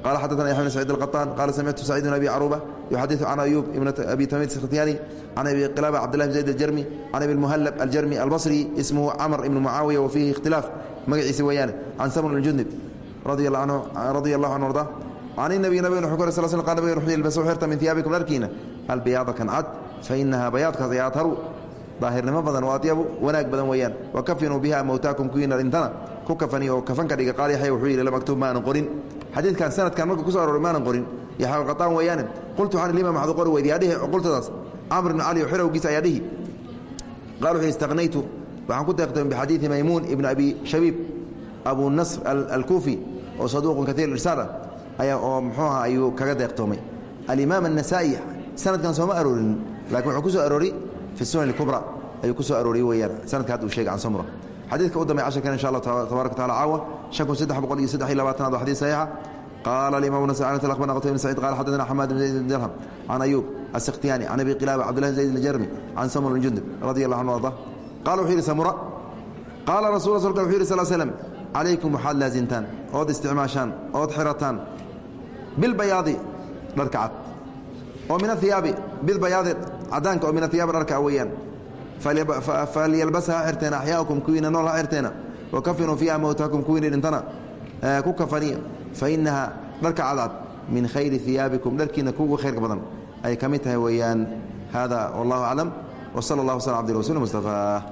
قال xدثنا يحيى بن سعيد القطان قال سمعت سعيد بن أبي عروبة يحدث عن أيوب بن أبي تميم السختياني عن أبي قلابة عبد الله بن زيد الجرمي عن أبي المهلب الجرمي البصري اسمه عمر بن معاوية وفيه اختلاف مقعيس ويانه عن سمر بن جندب رضي الله عنه رضي الله عنه وارضاه عن النبي نبي نحكر صلى الله عليه وسلم قال نبي نحيي البسوا حرة من ثيابكم لركينا البياض كان عد fainahaa bayaadkaas ay adharu badan oo wanaag badan weeyaan wakafinuu biha mawtaakum kuwiina dhintana ku kafani oo kafanka dhiga qaali yaxya wuxuu yidhi lamaktuub maanan qorin xadiidkan sanadkan marka ku so aroor maanan qorin yaxaa qataan weeyaane qultu waxaan liimaam waxdu qori weydiyaa dhihi qultadaas camr ibn cali oo xirowgiisa ayaa dhihi qaal wuxuu istagnaytu waxaan ku deeqtay bixadiidi maymuun ibn abi shabiib abu nasr alkuufi oo saduuqun kaiir irsaad ah ayaa oo muxuu ayuu kaga deeqtoomay alimaam annasaa'i sanadkan sooma aroorin الإمام النسائي سند كان سوما أروري لكن عكسو أروري في السنن الكبرى أيو كسو أروري ويانا سند كاتو شيء عن سمرة حديث قدامي عشر كان إن شاء الله تبارك وتعالى عاوة شكو سدح بقول يسدح إلى باتنا حديث صحيحة قال الإمام النسائي عن أخبرنا قتيبة بن سعيد قال حدثنا حماد بن زيد بن درهم عن أيوب السختياني عن أبي قلابة عبد الله بن زيد الجرمي عن سمر بن جندب رضي الله عنه وارضاه قال وحير سمرة قال رسول الله صلى الله عليه وسلم calaykum waxaad laasimtaan ood isticmaashaan ood xirataan bilbayaadi dharka cad oo min aiyaabi bilbayaadi cadaanka oo min aiyaabi dharka weeyaan falyalbasa ha xirteena axyaaukum kuwiina nool ha xirteena wakafinuu fiiha mowtakum kuwiina dhintana ku kafaniya. Fa dharka cadcad min khayri iyaabikum dharkiina kugu khayrka badan. Ay ka mid tahay weeyaan. Hada wallahu aclam. Wsala allah wsl abdi rasul mustafa